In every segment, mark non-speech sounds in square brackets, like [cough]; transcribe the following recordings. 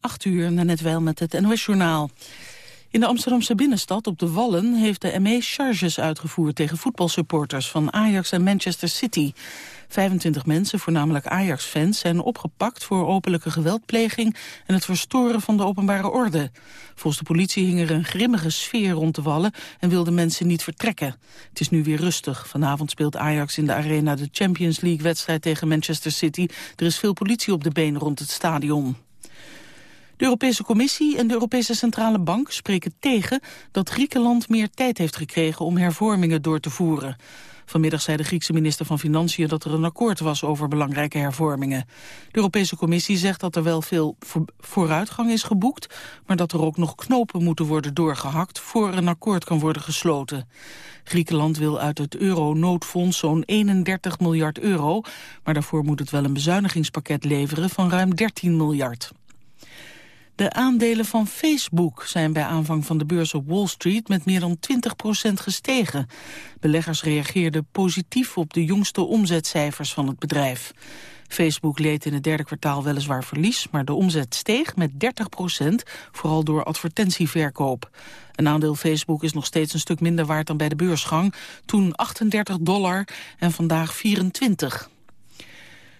8 uur, net wel met het NOS-journaal. In de Amsterdamse binnenstad op de Wallen heeft de ME charges uitgevoerd tegen voetbalsupporters van Ajax en Manchester City. 25 mensen, voornamelijk Ajax-fans, zijn opgepakt voor openlijke geweldpleging en het verstoren van de openbare orde. Volgens de politie hing er een grimmige sfeer rond de wallen en wilden mensen niet vertrekken. Het is nu weer rustig. Vanavond speelt Ajax in de arena de Champions League-wedstrijd tegen Manchester City. Er is veel politie op de been rond het stadion. De Europese Commissie en de Europese Centrale Bank spreken tegen dat Griekenland meer tijd heeft gekregen om hervormingen door te voeren. Vanmiddag zei de Griekse minister van Financiën dat er een akkoord was over belangrijke hervormingen. De Europese Commissie zegt dat er wel veel vooruitgang is geboekt, maar dat er ook nog knopen moeten worden doorgehakt voor een akkoord kan worden gesloten. Griekenland wil uit het euro-noodfonds zo'n 31 miljard euro, maar daarvoor moet het wel een bezuinigingspakket leveren van ruim 13 miljard. De aandelen van Facebook zijn bij aanvang van de beurs op Wall Street met meer dan 20% gestegen. Beleggers reageerden positief op de jongste omzetcijfers van het bedrijf. Facebook leed in het derde kwartaal weliswaar verlies, maar de omzet steeg met 30% vooral door advertentieverkoop. Een aandeel Facebook is nog steeds een stuk minder waard dan bij de beursgang, toen 38 dollar en vandaag 24.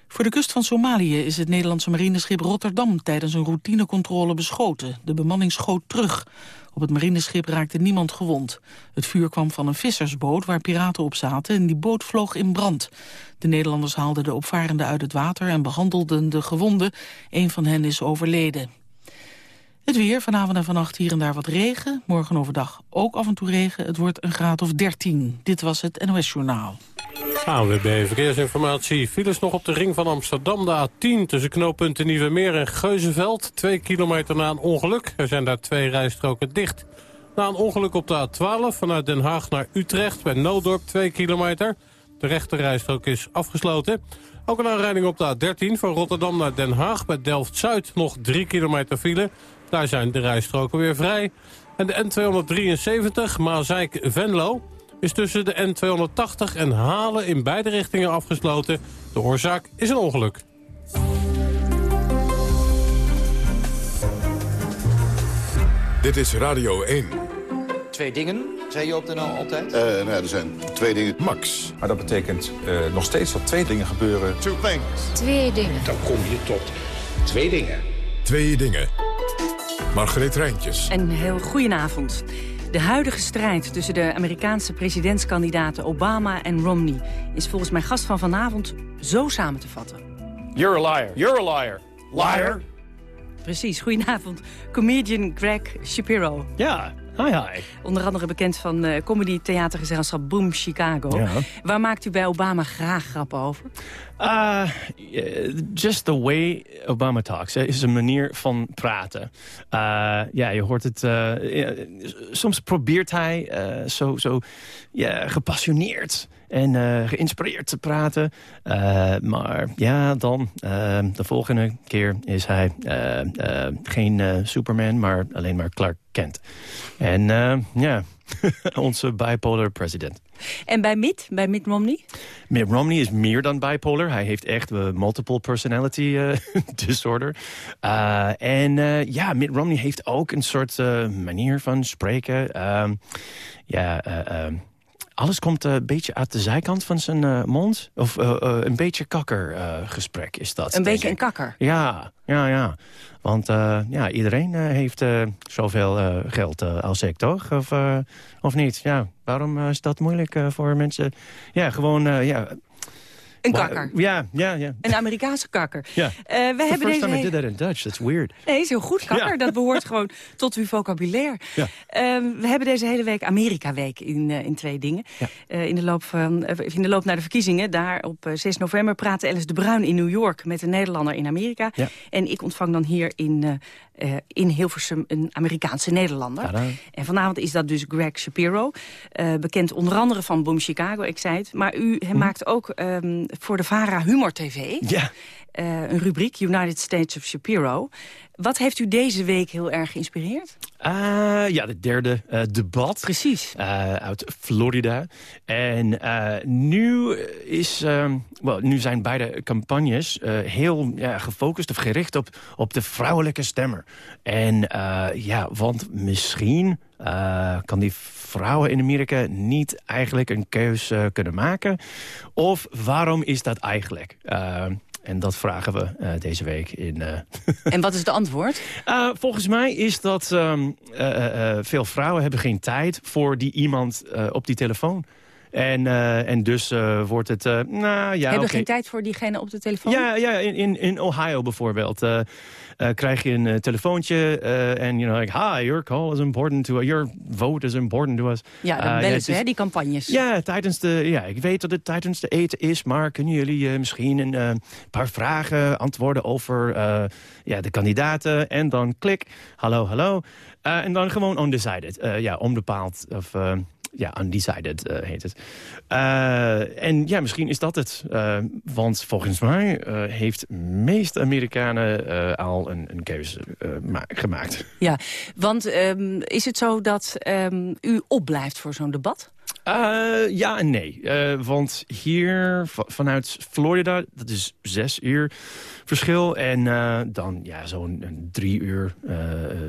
Voor de kust van Somalië is het Nederlandse marineschip Rotterdam tijdens een routinecontrole beschoten. De bemanning schoot terug. Op het marineschip raakte niemand gewond. Het vuur kwam van een vissersboot waar piraten op zaten en die boot vloog in brand. De Nederlanders haalden de opvarenden uit het water en behandelden de gewonden. Een van hen is overleden. Het weer, vanavond en vannacht hier en daar wat regen. Morgen overdag ook af en toe regen. Het wordt een graad of 13. Dit was het NOS Journaal. AWB Verkeersinformatie. Files nog op de ring van Amsterdam, de A10... tussen knooppunten Nieuwe Meer en Geuzenveld. Twee kilometer na een ongeluk. Er zijn daar twee rijstroken dicht. Na een ongeluk op de A12 vanuit Den Haag naar Utrecht... bij Noodorp 2 kilometer. De rechte rijstrook is afgesloten. Ook een aanrijding op de A13 van Rotterdam naar Den Haag... bij Delft-Zuid nog 3 kilometer file. Daar zijn de rijstroken weer vrij. En de N273 Maasijk-Venlo is tussen de N280 en Halen in beide richtingen afgesloten. De oorzaak is een ongeluk. Dit is Radio 1. Twee dingen, zei je op de NL altijd? Uh, nou ja, er zijn twee dingen. Max. Maar dat betekent uh, nog steeds dat twee dingen gebeuren. Two things. Twee dingen. Dan kom je tot twee dingen. Twee dingen. Margreet Rijntjes. Een heel goedenavond. De huidige strijd tussen de Amerikaanse presidentskandidaten Obama en Romney... is volgens mijn gast van vanavond zo samen te vatten. You're a liar. You're a liar. Liar. Precies, goedenavond. Comedian Greg Shapiro. Ja, hi hi. Onder andere bekend van uh, comedy-theatergezelschap Boom Chicago. Ja. Waar maakt u bij Obama graag grappen over? Uh, just the way Obama talks. is een manier van praten. Uh, ja, je hoort het... Uh, soms probeert hij zo, zo ja, gepassioneerd en geïnspireerd te praten. maar ja, dan de volgende keer is hij geen Superman, maar alleen maar Clark Kent. En ja, [laughs] onze bipolar president. En bij Mitt, bij Mitt Romney? Mitt Romney is meer dan bipolar. Hij heeft echt uh, multiple personality uh, [laughs] disorder. Uh, en ja, Mitt Romney heeft ook een soort manier van spreken. Um, ja, um, alles komt een beetje uit de zijkant van zijn mond. Of een beetje kakkergesprek is dat. Een beetje een kakker? Ja, ja, ja. Want uh, ja, iedereen uh, heeft uh, zoveel geld als ik, toch? Of, of niet? Ja, waarom is dat moeilijk voor mensen? Ja, gewoon... ja, een kakker. Ja, ja, ja. Een Amerikaanse kakker. Ja. Uh, we hebben deze... time I did that in Dutch. That's weird. Nee, is heel goed, kakker. Ja. Dat behoort [laughs] gewoon tot uw vocabulaire. Ja. Uh, we hebben deze hele week Amerika-week in, uh, in twee dingen. Ja. in, de loop van, in de loop naar de verkiezingen, daar op 6 november... praat Alice de Bruin in New York met een Nederlander in Amerika. Ja. En ik ontvang dan hier in, in Hilversum een Amerikaanse Nederlander. Tada. En vanavond is dat dus Greg Shapiro. bekend onder andere van Boom Chicago, ik zei het. Maar u hm. maakt ook... Um, voor de VARA Humor TV. Ja. Uh, een rubriek, United States of Shapiro. Wat heeft u deze week heel erg geïnspireerd? Uh, ja, de derde uh, debat. Precies. Uit Florida. En nu, is, well, nu zijn beide campagnes heel ja, gefocust of gericht op, op de vrouwelijke stemmer. En ja, want misschien kan die vrouwen in Amerika niet eigenlijk een keuze kunnen maken. Of waarom is dat eigenlijk? En dat vragen we uh, deze week in... Uh... [laughs] En wat is de antwoord? Uh, [laughs] volgens mij is dat um, veel vrouwen hebben geen tijd voor die iemand op die telefoon. En, uh, en dus uh, wordt het... Uh, nou ja, Hebben okay. geen tijd voor diegene op de telefoon? Ja, ja in, in, in Ohio bijvoorbeeld. Krijg je een telefoontje en you know, like, hi, your call is important to us. Your vote is important to us. Ja, dan bellen ze, hè, die campagnes. Ja, tijdens de, ja, ik weet dat het tijdens de eten is, maar kunnen jullie misschien een paar vragen antwoorden over ja, de kandidaten? En dan klik, hallo, hallo. en dan gewoon undecided. ja, onbepaald of ja, undecided uh, heet het. Uh, en ja, misschien is dat het. Uh, want volgens mij heeft meeste Amerikanen al een, een keuze gemaakt. Ja, want um, is het zo dat um, u opblijft voor zo'n debat? Uh, ja en nee. Uh, want hier vanuit Florida, dat is zes uur verschil. En uh, dan ja, zo'n drie uur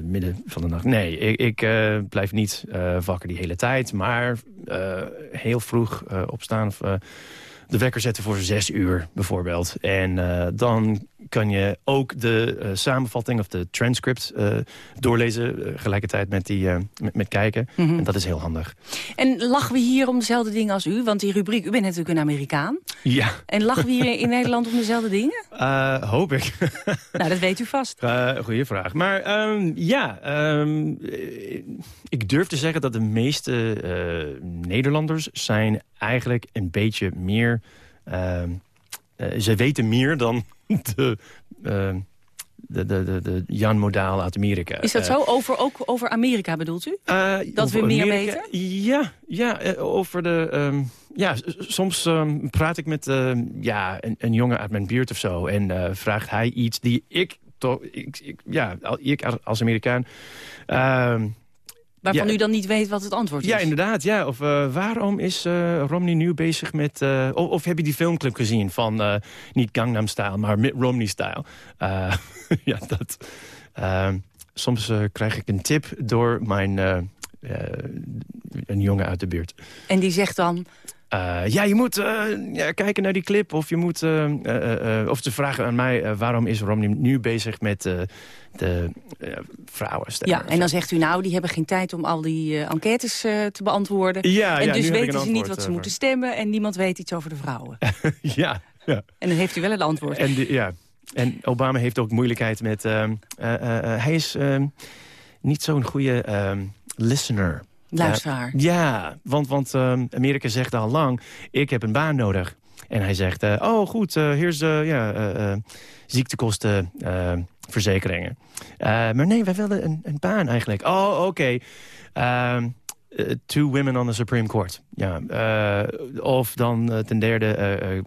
midden van de nacht. Nee, ik, ik blijf niet wakker die hele tijd. Maar heel vroeg opstaan of de wekker zetten voor zes uur bijvoorbeeld. En dan kan je ook de uh, samenvatting of de transcript uh, doorlezen... gelijkertijd met, die, met, met, kijken. Mm -hmm. En dat is heel handig. En lachen we hier om dezelfde dingen als u? Want die rubriek, u bent natuurlijk een Amerikaan. Ja. En lachen we hier in Nederland om dezelfde dingen? [laughs] hoop ik. [laughs] nou, dat weet u vast. goeie vraag. Maar um, ja, um, ik durf te zeggen dat de meeste Nederlanders... zijn eigenlijk een beetje meer uh, ze weten meer dan [laughs] de, uh, de, de, de, de Jan Modaal uit Amerika. Is dat zo? Over, ook over Amerika bedoelt u? dat we meer Amerika, weten? Ja, ja over de... Um, ja, soms um, praat ik met ja, een, een, jongen uit mijn buurt of zo... en vraagt hij iets die ik toch... Ik, ik, ja, ik als Amerikaan... Waarvan ja. u dan niet weet wat het antwoord is. Ja, inderdaad. Ja. Of uh, waarom is uh, Romney nu bezig met... Uh, of, of, heb je die filmclip gezien van niet Gangnam Style, maar Mitt Romney Style? [laughs] ja, dat... Soms krijg ik een tip door mijn... een jongen uit de buurt. En die zegt dan... Uh, ja, je moet uh, ja, kijken naar die clip. Of, je moet, uh, of ze vragen aan mij... waarom is Romney nu bezig met de vrouwen Ja, en dan zegt u nou, die hebben geen tijd om al die enquêtes te beantwoorden. Ja, en ja, dus weten ze niet wat ze moeten stemmen. En niemand weet iets over de vrouwen. [laughs] ja, ja. En dan heeft u wel een antwoord. En, ja. en Obama heeft ook moeilijkheid met... ehm, hij is ehm, niet zo'n goede ehm, listener. Luisteraar. Uh, ja, want, want uh, Amerika zegt al lang, ik heb een baan nodig. En hij zegt, uh, oh goed, hier is ja, ziektekostenverzekeringen. maar nee, wij willen een, een baan eigenlijk. Oh, oké. Okay. Ehm, two women on the Supreme Court. Ja, of dan ten derde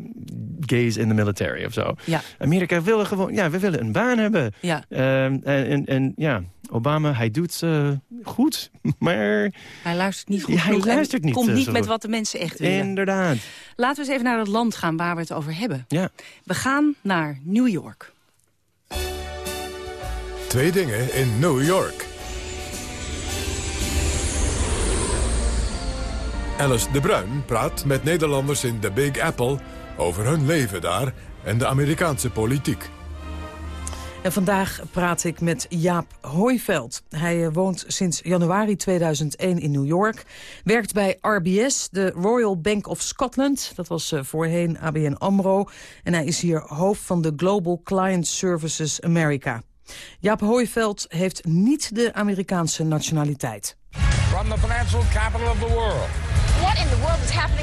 gays in the military of zo. Ja. Amerika wil gewoon, ja, we willen een baan hebben. Ja. Ehm, en, en ja, Obama, hij doet uh, goed, [laughs] maar... Hij luistert niet goed ja, Hij luistert niet. komt uh, niet zo met wat de mensen echt willen. Inderdaad. Laten we eens even naar het land gaan waar we het over hebben. Ja. We gaan naar New York. Twee dingen in New York. Alice de Bruin praat met Nederlanders in de Big Apple... over hun leven daar en de Amerikaanse politiek. En vandaag praat ik met Jaap Hooiveld. Hij woont sinds januari 2001 in New York. Werkt bij RBS, de Royal Bank of Scotland. Dat was voorheen ABN AMRO. En hij is hier hoofd van de Global Client Services America. Jaap Hooiveld heeft niet de Amerikaanse nationaliteit. From the financial capital of the world. What in the world is happening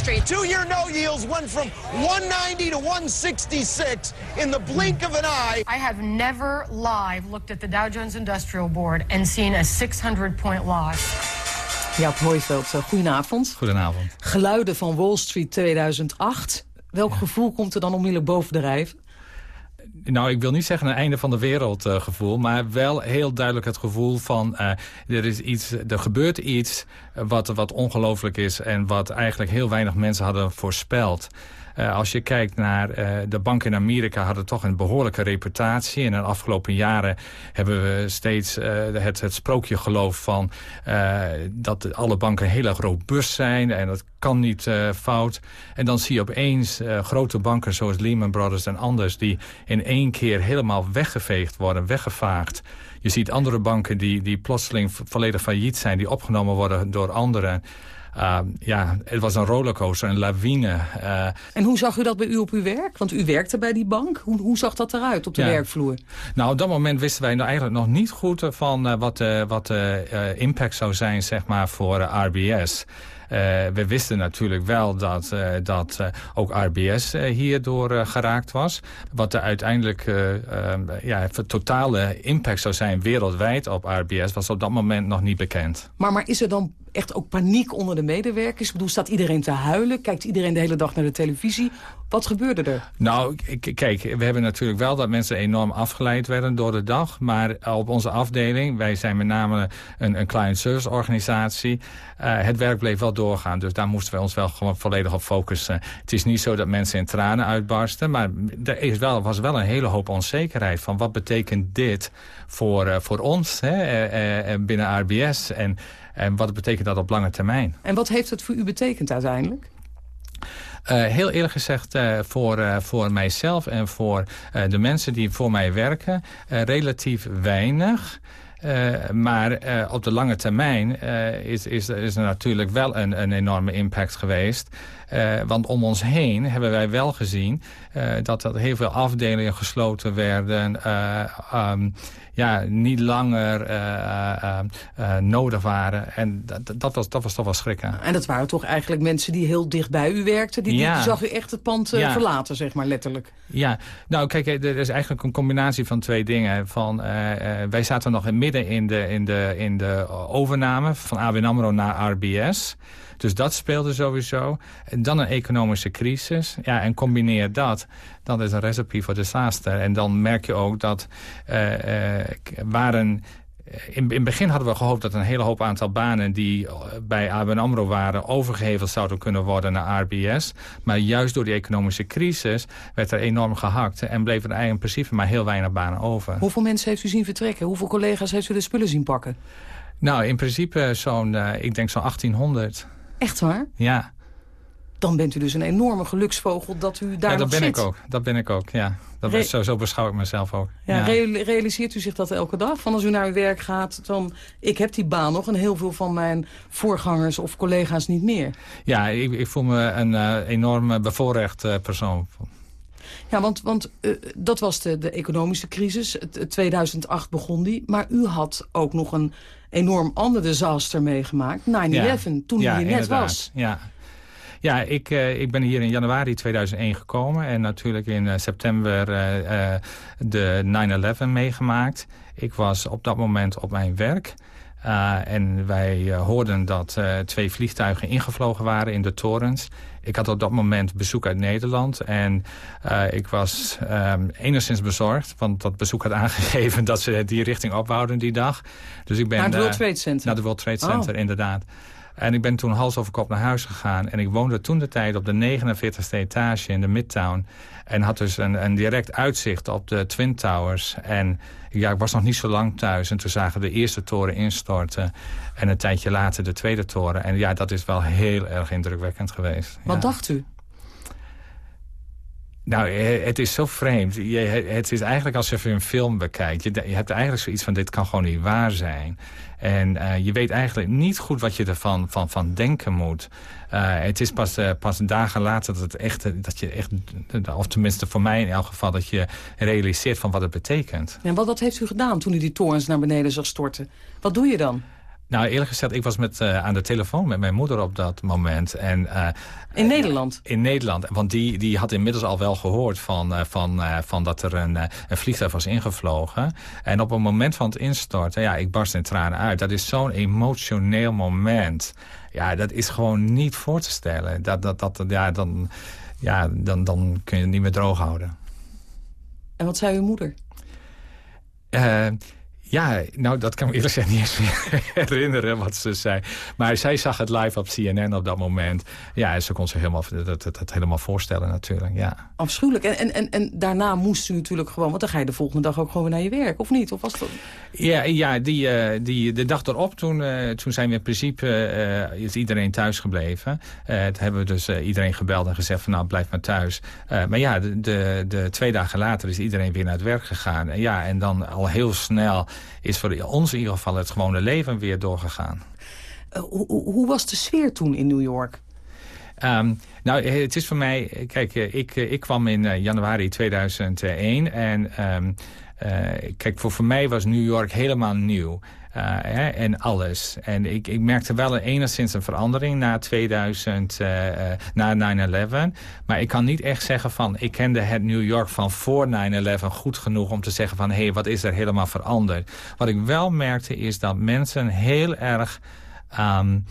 Street? Two-year no yields went from 190 to 166 in the blink of an eye. I have never live looked at the Dow Jones Industrial Board and seen a 600-point loss. Jaap Hooiveld, goedenavond. Goedenavond. Geluiden van Wall Street 2008. Welk ja. gevoel komt er dan onmiddellijk boven de rijf? Nou, ik wil niet zeggen een einde van de wereld uh, gevoel... maar wel heel duidelijk het gevoel van... Uh, er, is iets, er gebeurt iets wat, wat ongelooflijk is... en wat eigenlijk heel weinig mensen hadden voorspeld. Uh, als je kijkt naar uh, de banken in Amerika hadden toch een behoorlijke reputatie. In de afgelopen jaren hebben we steeds uh, het, het sprookje geloof van dat alle banken heel erg robuust zijn. En dat kan niet fout. En dan zie je opeens grote banken zoals Lehman Brothers en anders... die in één keer helemaal weggeveegd worden, weggevaagd. Je ziet andere banken die, die plotseling volledig failliet zijn... die opgenomen worden door anderen. Uh, ja, het was een rollercoaster, een lawine. Uh, en hoe zag u dat bij u op uw werk? Want u werkte bij die bank. Hoe, hoe zag dat eruit op de ja. werkvloer? Nou, op dat moment wisten wij nou eigenlijk nog niet goed van uh, wat, wat de impact zou zijn zeg maar, voor RBS. Uh, we wisten natuurlijk wel dat, uh, dat uh, ook RBS hierdoor geraakt was. Wat de uiteindelijk ja, totale impact zou zijn wereldwijd op RBS... was op dat moment nog niet bekend. Maar, maar is er dan echt ook paniek onder de medewerkers? Ik bedoel, staat iedereen te huilen? Kijkt iedereen de hele dag naar de televisie? Wat gebeurde er? Nou, kijk, we hebben natuurlijk wel dat mensen enorm afgeleid werden door de dag. Maar op onze afdeling, wij zijn met name een, een client service organisatie. Uh, het werk bleef wel doorgaan, dus daar moesten we ons wel gewoon volledig op focussen. Het is niet zo dat mensen in tranen uitbarsten, maar er is wel, was wel een hele hoop onzekerheid van wat betekent dit voor, uh, voor ons hè, binnen RBS en, en wat betekent dat op lange termijn. En wat heeft het voor u betekend uiteindelijk? Uh, heel eerlijk gezegd uh, voor, uh, voor mijzelf en voor de mensen die voor mij werken... relatief weinig. maar op de lange termijn is, is, is er natuurlijk wel een, een enorme impact geweest. Want om ons heen hebben wij wel gezien dat er heel veel afdelingen gesloten werden... Um, ja, niet langer nodig waren. En dat, dat, was, dat was toch wel schrikken. En dat waren toch eigenlijk mensen die heel dicht bij u werkten? Die, ja. die zag u echt het pand ja. verlaten, zeg maar, letterlijk? Ja, nou kijk, er is eigenlijk een combinatie van twee dingen. Van, wij zaten nog midden in de, in, de, in de overname van ABN AMRO naar RBS... Dus dat speelde sowieso. En dan een economische crisis. Ja, en combineer dat, dan is een recipe voor disaster. En dan merk je ook dat uh, uh, waren... In, in het begin hadden we gehoopt dat een hele hoop aantal banen... die bij ABN AMRO waren overgeheveld zouden kunnen worden naar RBS. Maar juist door die economische crisis werd er enorm gehakt... en bleef er eigenlijk in principe maar heel weinig banen over. Hoeveel mensen heeft u zien vertrekken? Hoeveel collega's heeft u de spullen zien pakken? Nou, in principe zo'n, uh, ik denk zo'n 1800. Echt waar? Ja. Dan bent u dus een enorme geluksvogel dat u daar ja, dat ben zit. Ik ook. Dat ben ik ook, ja. Dat zo, zo beschouw ik mezelf ook. Ja, ja. realiseert u zich dat elke dag? Van als u naar uw werk gaat, dan... Ik heb die baan nog en heel veel van mijn voorgangers of collega's niet meer. Ja, ik, ik voel me een uh, enorm bevoorrecht uh, persoon. Ja, want, want uh, dat was de, de economische crisis. Het, 2008 begon die. Maar u had ook nog een enorm ander disaster meegemaakt. 9-11, ja. toen ja, hier net was. Ja, ja, ik, uh, ik ben hier in januari 2001 gekomen. En natuurlijk in uh, september uh, de 9-11 meegemaakt. Ik was op dat moment op mijn werk. En wij hoorden dat twee vliegtuigen ingevlogen waren in de torens. Ik had op dat moment bezoek uit Nederland. En ik was um, enigszins bezorgd. Want dat bezoek had [laughs] aangegeven dat ze die richting opwouden die dag. Dus ik ben, naar het World Trade Center? Naar de World Trade Center, oh. inderdaad. En ik ben toen hals over kop naar huis gegaan. En ik woonde toen de tijd op de 49e etage in de Midtown. En had dus een, een direct uitzicht op de Twin Towers. En ja, ik was nog niet zo lang thuis. En toen zagen we de eerste toren instorten. En een tijdje later de tweede toren. En ja, dat is wel heel erg indrukwekkend geweest. Wat ja. dacht u? Nou, het is zo vreemd. Je, het is eigenlijk alsof je een film bekijkt. Je, hebt eigenlijk zoiets van, dit kan gewoon niet waar zijn. En uh, je weet eigenlijk niet goed wat je ervan van, van denken moet. Het is pas, pas dagen later dat, het echt, dat je echt, of tenminste voor mij in elk geval... dat je realiseert van wat het betekent. En wat, wat heeft u gedaan toen u die torens naar beneden zag storten? Wat doe je dan? Nou, eerlijk gezegd, ik was met, uh, aan de telefoon met mijn moeder op dat moment. En, uh, in Nederland? In Nederland, want die, die had inmiddels al wel gehoord van, uh, van, van dat er een, een vliegtuig was ingevlogen. En op het moment van het instorten, ja, ik barst in tranen uit. Dat is zo'n emotioneel moment. Ja, dat is gewoon niet voor te stellen. Dat, dat, dat, ja, dan, ja, dan, dan kun je het niet meer droog houden. En wat zei uw moeder? Uh, ja, nou, dat kan ik eerlijk gezegd niet eens meer [laughs] herinneren wat ze zei. Maar zij zag het live op CNN op dat moment. Ja, en ze kon zich helemaal, dat, dat, dat helemaal voorstellen natuurlijk, ja. Afschuwelijk. En, en, en, en daarna moest u natuurlijk gewoon... want dan ga je de volgende dag ook gewoon weer naar je werk, of niet? Of was dat... Ja, ja die, uh, die, de dag erop, toen, uh, toen zijn we in principe... Uh, is iedereen thuis gebleven. het hebben we dus iedereen gebeld en gezegd van... nou, blijf maar thuis. maar ja, de, de, de, twee dagen later is iedereen weer naar het werk gegaan. En ja, en dan al heel snel is voor ons in ieder geval het gewone leven weer doorgegaan. Uh, hoe, hoe, was de sfeer toen in New York? Um, nou, het is voor mij... Kijk, ik, ik kwam in januari 2001 en... Um, uh, kijk, voor, voor mij was New York helemaal nieuw. Hè, en alles. En ik, ik merkte wel enigszins een verandering na 2000, uh, uh, na 9-11. Maar ik kan niet echt zeggen van, ik kende het New York van voor 9-11 goed genoeg om te zeggen van, hé, hey, wat is er helemaal veranderd? Wat ik wel merkte is dat mensen heel erg... Um,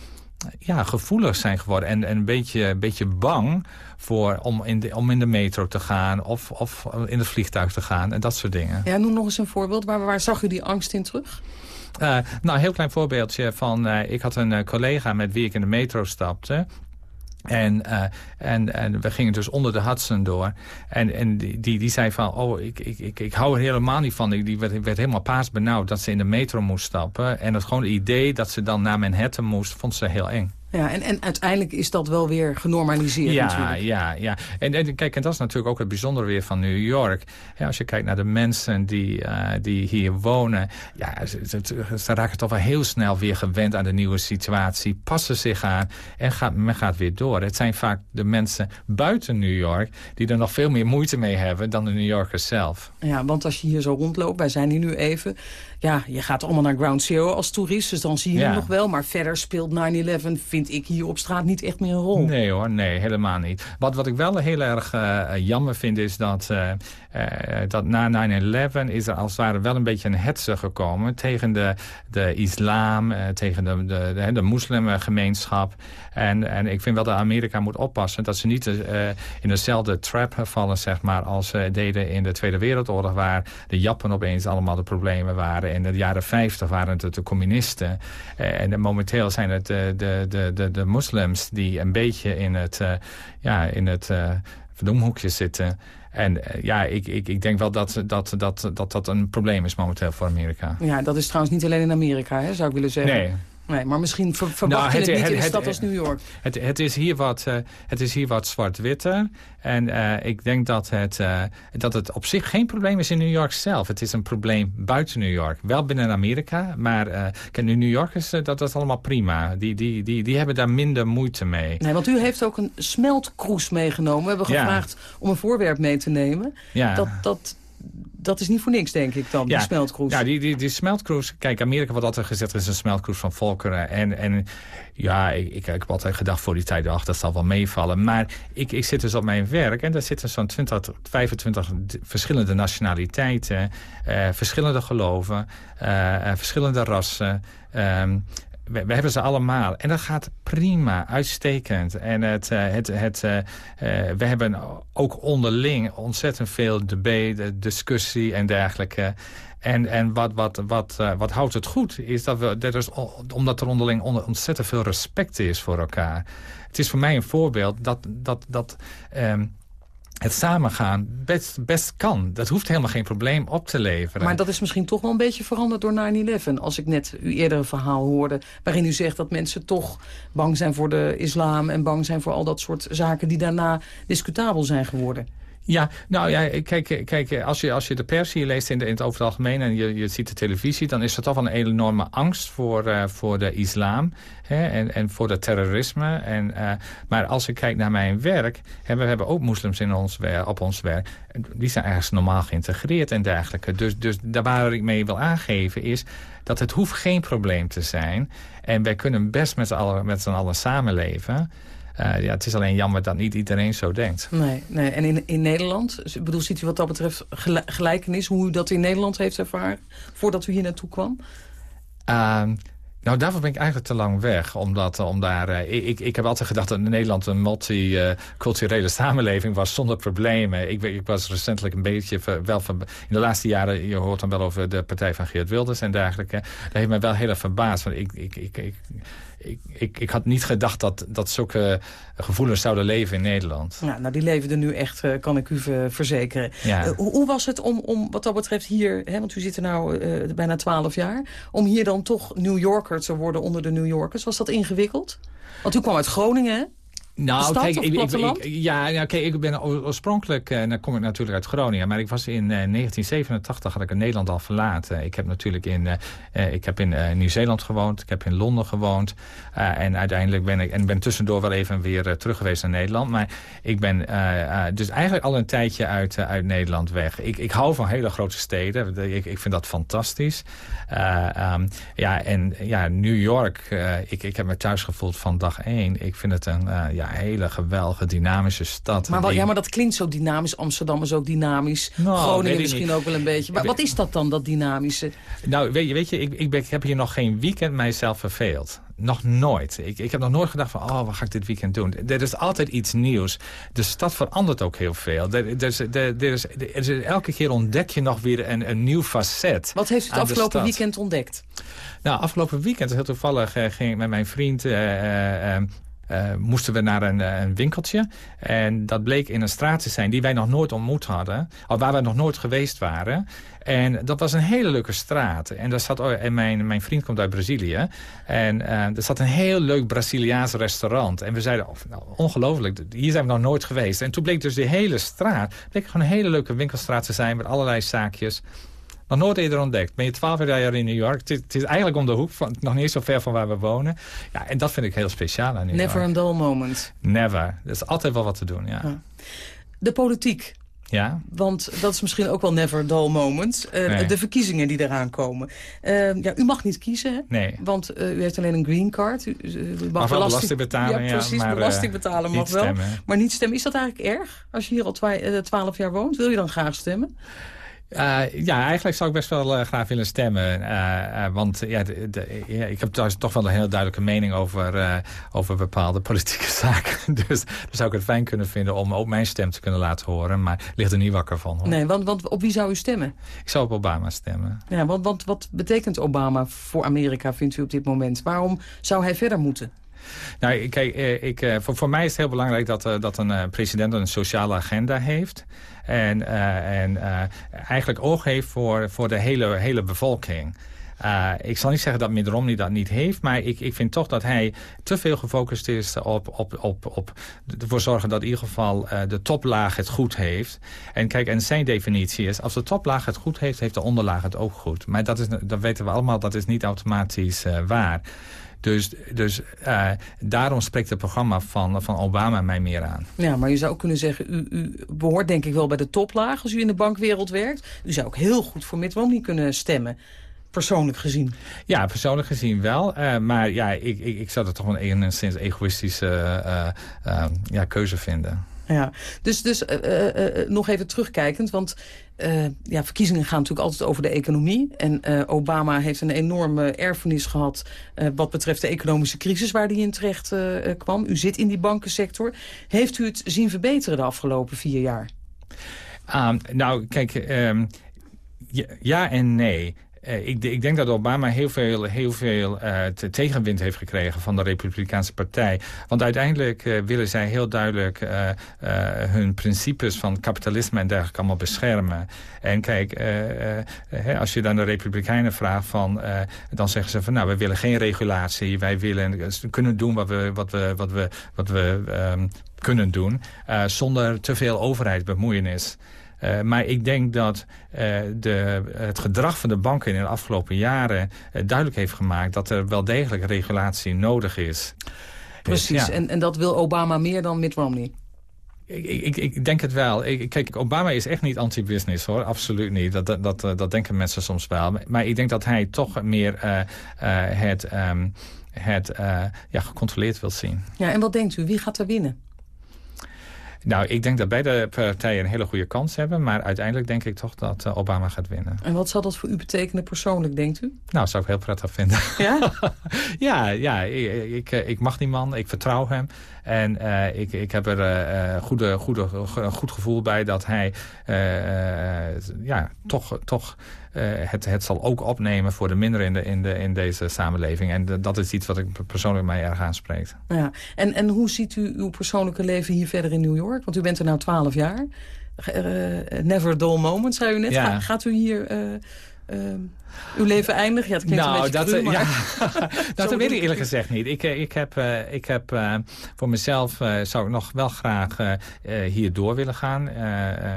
ja, gevoelig zijn geworden en, en een, beetje, een beetje bang voor, om, in de, om in de metro te gaan of, of in het vliegtuig te gaan en dat soort dingen. Ja, noem nog eens een voorbeeld. Waar, waar zag u die angst in terug? Uh, nou, een heel klein voorbeeldje van... Uh, ik had een uh, collega met wie ik in de metro stapte... En, en, en we gingen dus onder de Hudson door. En, en die, die, die zei van, oh, ik, ik, ik, ik hou er helemaal niet van. Die werd, werd helemaal paasbenauwd dat ze in de metro moest stappen. En het gewoon idee dat ze dan naar Manhattan moest, vond ze heel eng. Ja, en, en uiteindelijk is dat wel weer genormaliseerd ja, natuurlijk. Ja, ja. En, en kijk, en dat is natuurlijk ook het bijzondere weer van New York. Ja, als je kijkt naar de mensen die, uh, die hier wonen... ja, ze, raken toch wel heel snel weer gewend aan de nieuwe situatie... passen zich aan en gaat, men gaat weer door. Het zijn vaak de mensen buiten New York... die er nog veel meer moeite mee hebben dan de New Yorkers zelf. Ja, want als je hier zo rondloopt, wij zijn hier nu even... ja, je gaat allemaal naar Ground Zero als toerist, dus dan zie je ja. hem nog wel. Maar verder speelt 9-11 ik hier op straat niet echt meer een rol. Nee hoor, nee, helemaal niet. Wat, wat ik wel heel erg uh, jammer vind is dat, uh, uh, dat na 9-11 is er als het ware wel een beetje een hetze gekomen tegen de, de islam, tegen de, de, de, moslimgemeenschap. En, en ik vind wel dat Amerika moet oppassen dat ze niet in dezelfde trap vallen zeg maar, als ze deden in de Tweede Wereldoorlog waar de Jappen opeens allemaal de problemen waren. In de jaren 50 waren het de communisten. en momenteel zijn het de, de, de moslims die een beetje in het, uh, ja, in het uh, verdomhoekje zitten. En uh, ja, ik, ik, ik denk wel dat dat, dat, dat dat een probleem is momenteel voor Amerika. Ja, dat is trouwens niet alleen in Amerika, hè, zou ik willen zeggen. Nee, Nee, maar misschien ver, verwacht nou, het, je het, niet het, in een stad als New York. Het, het, is hier wat, uh, het is hier wat zwart-witter. En uh, ik denk dat het, uh, dat het op zich geen probleem is in New York zelf. Het is een probleem buiten New York. Wel binnen Amerika, maar uh, New Yorkers, dat, dat is allemaal prima. Die, die, die, die hebben daar minder moeite mee. Nee, want u heeft ook een smeltkroes meegenomen. We hebben gevraagd ja. om een voorwerp mee te nemen. Ja. Dat, dat, dat is niet voor niks, denk ik dan, ja, die smeltkroes. Ja, die, die, die smeltkroes... Kijk, Amerika wordt altijd gezegd, er is een smeltkroes van volkeren. En, en ja, ik, ik, heb altijd gedacht voor die tijd, ach, dat zal wel meevallen. Maar ik, ik zit dus op mijn werk en daar zitten zo'n 20, 25 verschillende nationaliteiten. Uh, verschillende geloven, uh, verschillende rassen... Um, we, hebben ze allemaal. En dat gaat prima, uitstekend. En het, uh, het, het, uh, we hebben ook onderling ontzettend veel debate, discussie en dergelijke. En, en wat, wat, wat, wat houdt het goed, is dat we, dat is, omdat er onderling ontzettend veel respect is voor elkaar. Het is voor mij een voorbeeld dat, dat, dat um, het samengaan best, best kan. Dat hoeft helemaal geen probleem op te leveren. Maar dat is misschien toch wel een beetje veranderd door 9-11. Als ik net uw eerdere verhaal hoorde... waarin u zegt dat mensen toch bang zijn voor de islam... en bang zijn voor al dat soort zaken die daarna discutabel zijn geworden. Ja, nou ja, kijk, kijk als, je, als je de pers hier leest in, de, het over het algemeen... en je, je ziet de televisie, dan is er toch wel een enorme angst voor, uh, voor de islam hè, en, en voor het terrorisme. En, uh, maar als ik kijk naar mijn werk, hè, we hebben ook moslims in ons, op ons werk... die zijn ergens normaal geïntegreerd en dergelijke. Dus, dus daar waar ik mee wil aangeven is dat het hoeft geen probleem te zijn. En wij kunnen best met z'n allen, met allen samenleven... Uh, ja, het is alleen jammer dat niet iedereen zo denkt. Nee, nee. en in, in Nederland, ik bedoel, ziet u wat dat betreft gelijkenis... hoe u dat in Nederland heeft ervaren voordat u hier naartoe kwam? Uh, Nou, daarvoor ben ik eigenlijk te lang weg. Omdat, om daar, uh, ik, ik heb altijd gedacht dat Nederland een multiculturele [laughs] samenleving was zonder problemen. Ik, ik was recentelijk een beetje, wel van, in de laatste jaren, je hoort dan wel over de partij van Geert Wilders en dergelijke. Dat heeft mij wel heel erg verbaasd. Want ik, ik, ik, ik ik, ik, ik had niet gedacht dat, dat zulke gevoelens zouden leven in Nederland. Ja, nou, die leven er nu echt, eh, kan ik u verzekeren. Ja. Uh, hoe, was het om, om wat dat betreft hier, hè, want u zit er nou uh, bijna twaalf jaar... om hier dan toch New Yorker te worden onder de New Yorkers? Was dat ingewikkeld? Want u kwam uit Groningen, hè? Nou, kijk, ik, ik, ja, ja, kijk, ik ben oorspronkelijk, en eh, dan kom ik natuurlijk uit Groningen, maar ik was in 1987 eh, had ik Nederland al verlaten. Ik heb natuurlijk in, uh, ik heb in Nieuw-Zeeland gewoond, ik heb in Londen gewoond en uiteindelijk ben ik, en ben tussendoor wel even weer terug geweest naar Nederland. Maar ik ben dus eigenlijk al een tijdje uit, uit Nederland weg. Ik, ik hou van hele grote steden, ik, ik vind dat fantastisch. Um, ja, en ja, New York, ik, ik heb me thuis gevoeld van dag één. Ik vind het een, ja, hele geweldige, dynamische stad. Maar, wat, ja, maar dat klinkt zo dynamisch. Amsterdam is ook dynamisch. Nou, Groningen misschien ook wel een beetje. Maar wat is dat dan, dat dynamische? Nou, weet je, weet je ik, ik, ben, ik heb hier nog geen weekend mijzelf verveeld. Nog nooit. Ik, ik heb nog nooit gedacht van, oh, wat ga ik dit weekend doen? Er is altijd iets nieuws. De stad verandert ook heel veel. Er, er, is, er, is, er is, elke keer ontdek je nog weer een, een nieuw facet. Wat heeft u het afgelopen weekend ontdekt? Nou, afgelopen weekend, heel toevallig, uh, ging ik met mijn vriend... Uh, uh, uh, moesten we naar een, eh, een, winkeltje. En dat bleek in een straat te zijn die wij nog nooit ontmoet hadden. Of waar we nog nooit geweest waren. En dat was een hele leuke straat. En, daar zat, en mijn, mijn vriend komt uit Brazilië. En uh, er zat een heel leuk Braziliaans restaurant. En we zeiden, oh, nou, ongelooflijk, hier zijn we nog nooit geweest. En toen bleek dus die hele straat... bleek gewoon een hele leuke winkelstraat te zijn... met allerlei zaakjes nog nooit eerder ontdekt. Ben je twaalf jaar in New York. Het is, eigenlijk om de hoek, van, nog niet zo ver van waar we wonen. Ja, en dat vind ik heel speciaal aan New Never York. a dull moment. Never. Er is altijd wel wat te doen, ja. ja. De politiek. Ja. Want dat is misschien ook wel never dull moment. Uh, De verkiezingen die eraan komen. Uh, ja, u mag niet kiezen, hè? Nee. Want uh, u heeft alleen een green card. U, u mag, mag belasting, belasting betalen. Ja, precies. maar, belasting betalen mag wel. Maar niet stemmen. Is dat eigenlijk erg? Als je hier al twaalf jaar woont, wil je dan graag stemmen? Uh, ja, eigenlijk zou ik best wel uh, graag willen stemmen. Uh, want ja, de, de, ja, ik heb toch wel een heel duidelijke mening over, over bepaalde politieke [laughs] zaken. dus dan zou ik het fijn kunnen vinden om ook mijn stem te kunnen laten horen. Maar ligt er niet wakker van. Hoor. Nee, want, want op wie zou u stemmen? Ik zou op Obama stemmen. Ja, want, want wat betekent Obama voor Amerika, vindt u op dit moment? Waarom zou hij verder moeten? Nou, kijk, ik, voor, voor mij is het heel belangrijk dat, dat een president een sociale agenda heeft. En, uh, en uh, eigenlijk oog heeft voor, voor de hele, hele bevolking. Uh, ik zal niet zeggen dat Mitt Romney dat niet heeft... maar ik, ik vind toch dat hij te veel gefocust is op, op, op, op ervoor zorgen... dat in ieder geval de toplaag het goed heeft. En kijk, en zijn definitie is... als de toplaag het goed heeft, heeft de onderlaag het ook goed. Maar dat, is, dat weten we allemaal, dat is niet automatisch waar. Dus, dus uh, daarom spreekt het programma van, van Obama mij meer aan. Ja, maar je zou ook kunnen zeggen, u, u behoort denk ik wel bij de toplaag als u in de bankwereld werkt. U zou ook heel goed voor Mitt Romney kunnen stemmen. Persoonlijk gezien? Ja, persoonlijk gezien wel. Uh, maar ja, ik, ik, ik zou dat toch een enigszins egoïstische uh, uh, ja, keuze vinden. Ja, dus, dus nog even terugkijkend, want uh, ja, verkiezingen gaan natuurlijk altijd over de economie. En uh, Obama heeft een enorme erfenis gehad uh, wat betreft de economische crisis waar hij in terecht kwam. U zit in die bankensector. Heeft u het zien verbeteren de afgelopen vier jaar? Um, nou, kijk, ja, ja en nee. Uh, ik, ik, denk dat Obama heel veel, heel veel uh, tegenwind heeft gekregen van de Republikeinse Partij. Want uiteindelijk uh, willen zij heel duidelijk hun principes van kapitalisme en dergelijke allemaal beschermen. En kijk, als je dan de Republikeinen vraagt van, dan zeggen ze van nou, we willen geen regulatie. Wij willen kunnen doen wat we, wat we, wat we, wat we um, kunnen doen, zonder te veel overheidsbemoeienis. Uh, maar ik denk dat uh, de, het gedrag van de banken in de afgelopen jaren uh, duidelijk heeft gemaakt dat er wel degelijk regulatie nodig is. Precies, ja. en, en dat wil Obama meer dan Mitt Romney? Ik, ik, ik, denk het wel. Ik, kijk, Obama is echt niet anti-business, hoor. Absoluut niet. Dat, dat, dat, dat, denken mensen soms wel. Maar ik denk dat hij toch meer uh, uh, het, um, het uh, ja, gecontroleerd wil zien. Ja, en wat denkt u? Wie gaat er winnen? Nou, ik denk dat beide partijen een hele goede kans hebben. Maar uiteindelijk denk ik toch dat uh, Obama gaat winnen. En wat zal dat voor u betekenen persoonlijk, denkt u? Nou, zou ik heel prettig vinden. Ja? [laughs] ja, ja ik, ik, ik, mag die man. Ik vertrouw hem. En uh, ik, ik heb er uh, goede, goede, een goed gevoel bij dat hij ja, toch, toch het, het zal ook opnemen voor de minderen in, de, in, de, in deze samenleving. En dat is iets wat ik persoonlijk mij erg aanspreekt. Ja. En, en hoe ziet u uw persoonlijke leven hier verder in New York? Want u bent er nu twaalf jaar. never a dull moment, zei u net. Ja. gaat u hier uw leven eindigen? Ja, het klinkt nou, een beetje dat, cru, ja, [laughs] [laughs] dat weet ik eerlijk gezegd niet. Ik, ik heb, uh, ik heb uh, voor mezelf zou ik nog wel graag hier door willen gaan.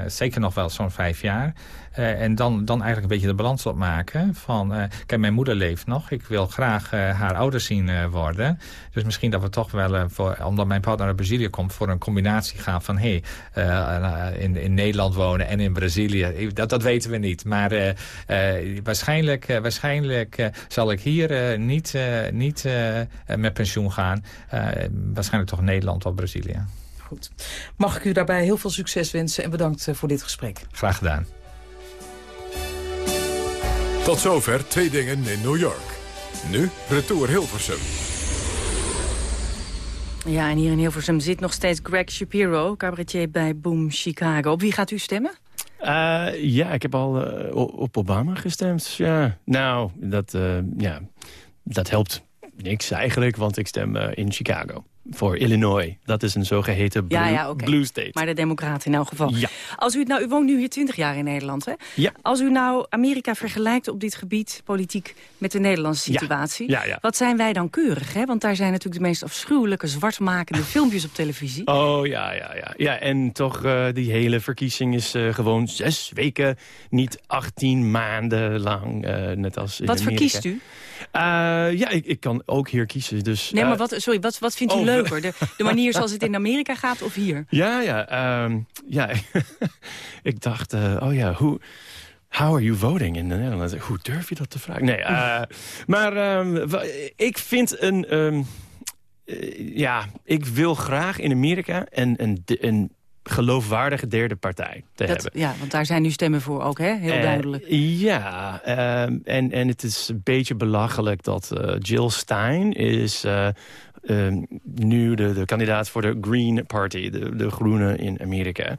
zeker nog wel zo'n vijf jaar. Uh, en dan, dan eigenlijk een beetje de balans opmaken. Van, uh, kijk, mijn moeder leeft nog. Ik wil graag uh, haar ouders zien worden. Dus misschien dat we toch wel, voor, omdat mijn partner uit Brazilië komt... voor een combinatie gaan van... hé, hey, in, in Nederland wonen en in Brazilië. Dat, dat weten we niet. Maar waarschijnlijk, waarschijnlijk zal ik hier niet, niet met pensioen gaan. waarschijnlijk toch Nederland of Brazilië. Goed. Mag ik u daarbij heel veel succes wensen en bedankt voor dit gesprek. Graag gedaan. Tot zover twee dingen in New York. Nu retour Hilversum. Ja, en hier in Hilversum zit nog steeds Greg Shapiro, cabaretier bij Boom Chicago. Op wie gaat u stemmen? Uh, ja, ik heb al uh, op Obama gestemd. Ja, nou, dat, uh, ja, dat helpt niks eigenlijk, want ik stem in Chicago voor Illinois. Dat is een zogeheten blue, ja, ja, blue state. Maar de democraten in elk geval. Ja. Als u, het nou, u woont nu hier 20 jaar in Nederland. Hè? Ja. Als u nou Amerika vergelijkt op dit gebied, politiek, met de Nederlandse situatie. Ja. Wat zijn wij dan keurig? Hè? Want daar zijn natuurlijk de meest afschuwelijke, zwartmakende [laughs] filmpjes op televisie. Oh ja, ja, ja. ja en toch, uh, die hele verkiezing is uh, gewoon zes weken, niet 18 maanden lang. Uh, net als in wat Amerika. verkiest u? Ja, ik, ik, kan ook hier kiezen. Dus, nee, maar wat, sorry, wat, wat vindt u oh, leuker? De, [laughs] de, manier zoals het in Amerika gaat of hier? Ja, ja. Um, ja. [laughs] ik dacht, uh, oh ja, hoe... How are you voting in the Netherlands? Hoe durf je dat te vragen? Nee, uh, maar um, ik vind een... Um, uh, ja, ik wil graag in Amerika een, een, een geloofwaardige derde partij te dat, hebben. Ja, want daar zijn nu stemmen voor ook, hè? Heel uh, duidelijk. Ja, uh, en, en het is een beetje belachelijk dat uh, Jill Stein is nu de, de kandidaat voor de Green Party, de, de Groenen in Amerika.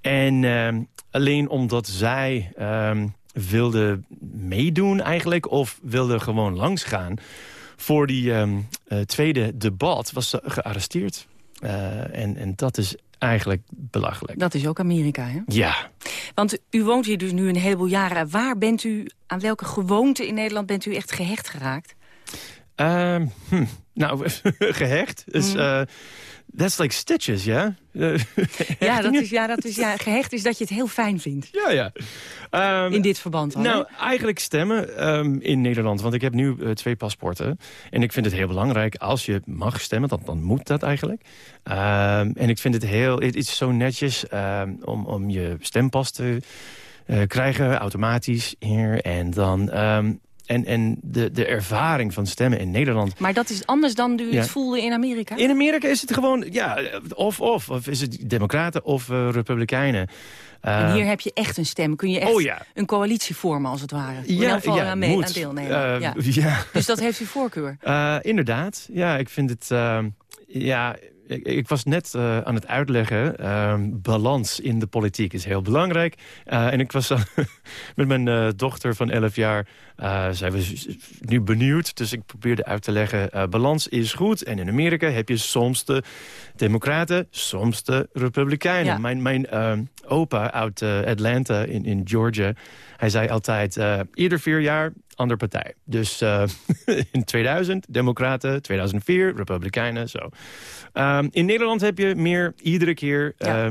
En ehm, alleen omdat zij um, wilde meedoen eigenlijk, of wilde gewoon langsgaan... voor die um, tweede debat was ze gearresteerd. en, en dat is eigenlijk belachelijk. Dat is ook Amerika, hè? Ja. Want u woont hier dus nu een heleboel jaren. Waar bent u, aan welke gewoonte in Nederland bent u echt gehecht geraakt? Uh, hm, nou, [laughs] gehecht is... Uh, that's like stitches, [laughs] ja? Yeah? ja, dat is, ja, dat is, ja, gehecht is dat je het heel fijn vindt. Ja, ja. Um, in dit verband al, Nou, eigenlijk stemmen um, in Nederland. Want ik heb nu uh, twee paspoorten. En ik vind het heel belangrijk. Als je mag stemmen, dan, dan moet dat eigenlijk. Um, en ik vind het heel... Het is zo netjes om, om je stempas te uh, krijgen, automatisch hier. En dan en, en de, de ervaring van stemmen in Nederland. Maar dat is anders dan u het voelde in Amerika? In Amerika is het gewoon, ja, of-of. Of is het democraten of uh, republikeinen. Uh, en hier heb je echt een stem. Kun je echt oh, ja. een coalitie vormen, als het ware. Ja, ja, aan, mee, aan deelnemen. Uh, ja. [laughs] ja. Dus dat heeft u voorkeur? inderdaad. Ja, ik vind het... ja, ik, ik, was net uh, aan het uitleggen, uh, balans in de politiek is heel belangrijk. Uh, en ik was [laughs] met mijn uh, dochter van 11 jaar, zij was nu benieuwd. Dus ik probeerde uit te leggen, balans is goed. En in Amerika heb je soms de democraten, soms de republikeinen. Ja. Mijn, mijn opa uit Atlanta in, in Georgia, hij zei altijd, ieder vier jaar andere partij. Dus uh, [laughs] in 2000 Democraten, 2004 Republikeinen, zo. Um, in Nederland heb je meer iedere keer... Uh,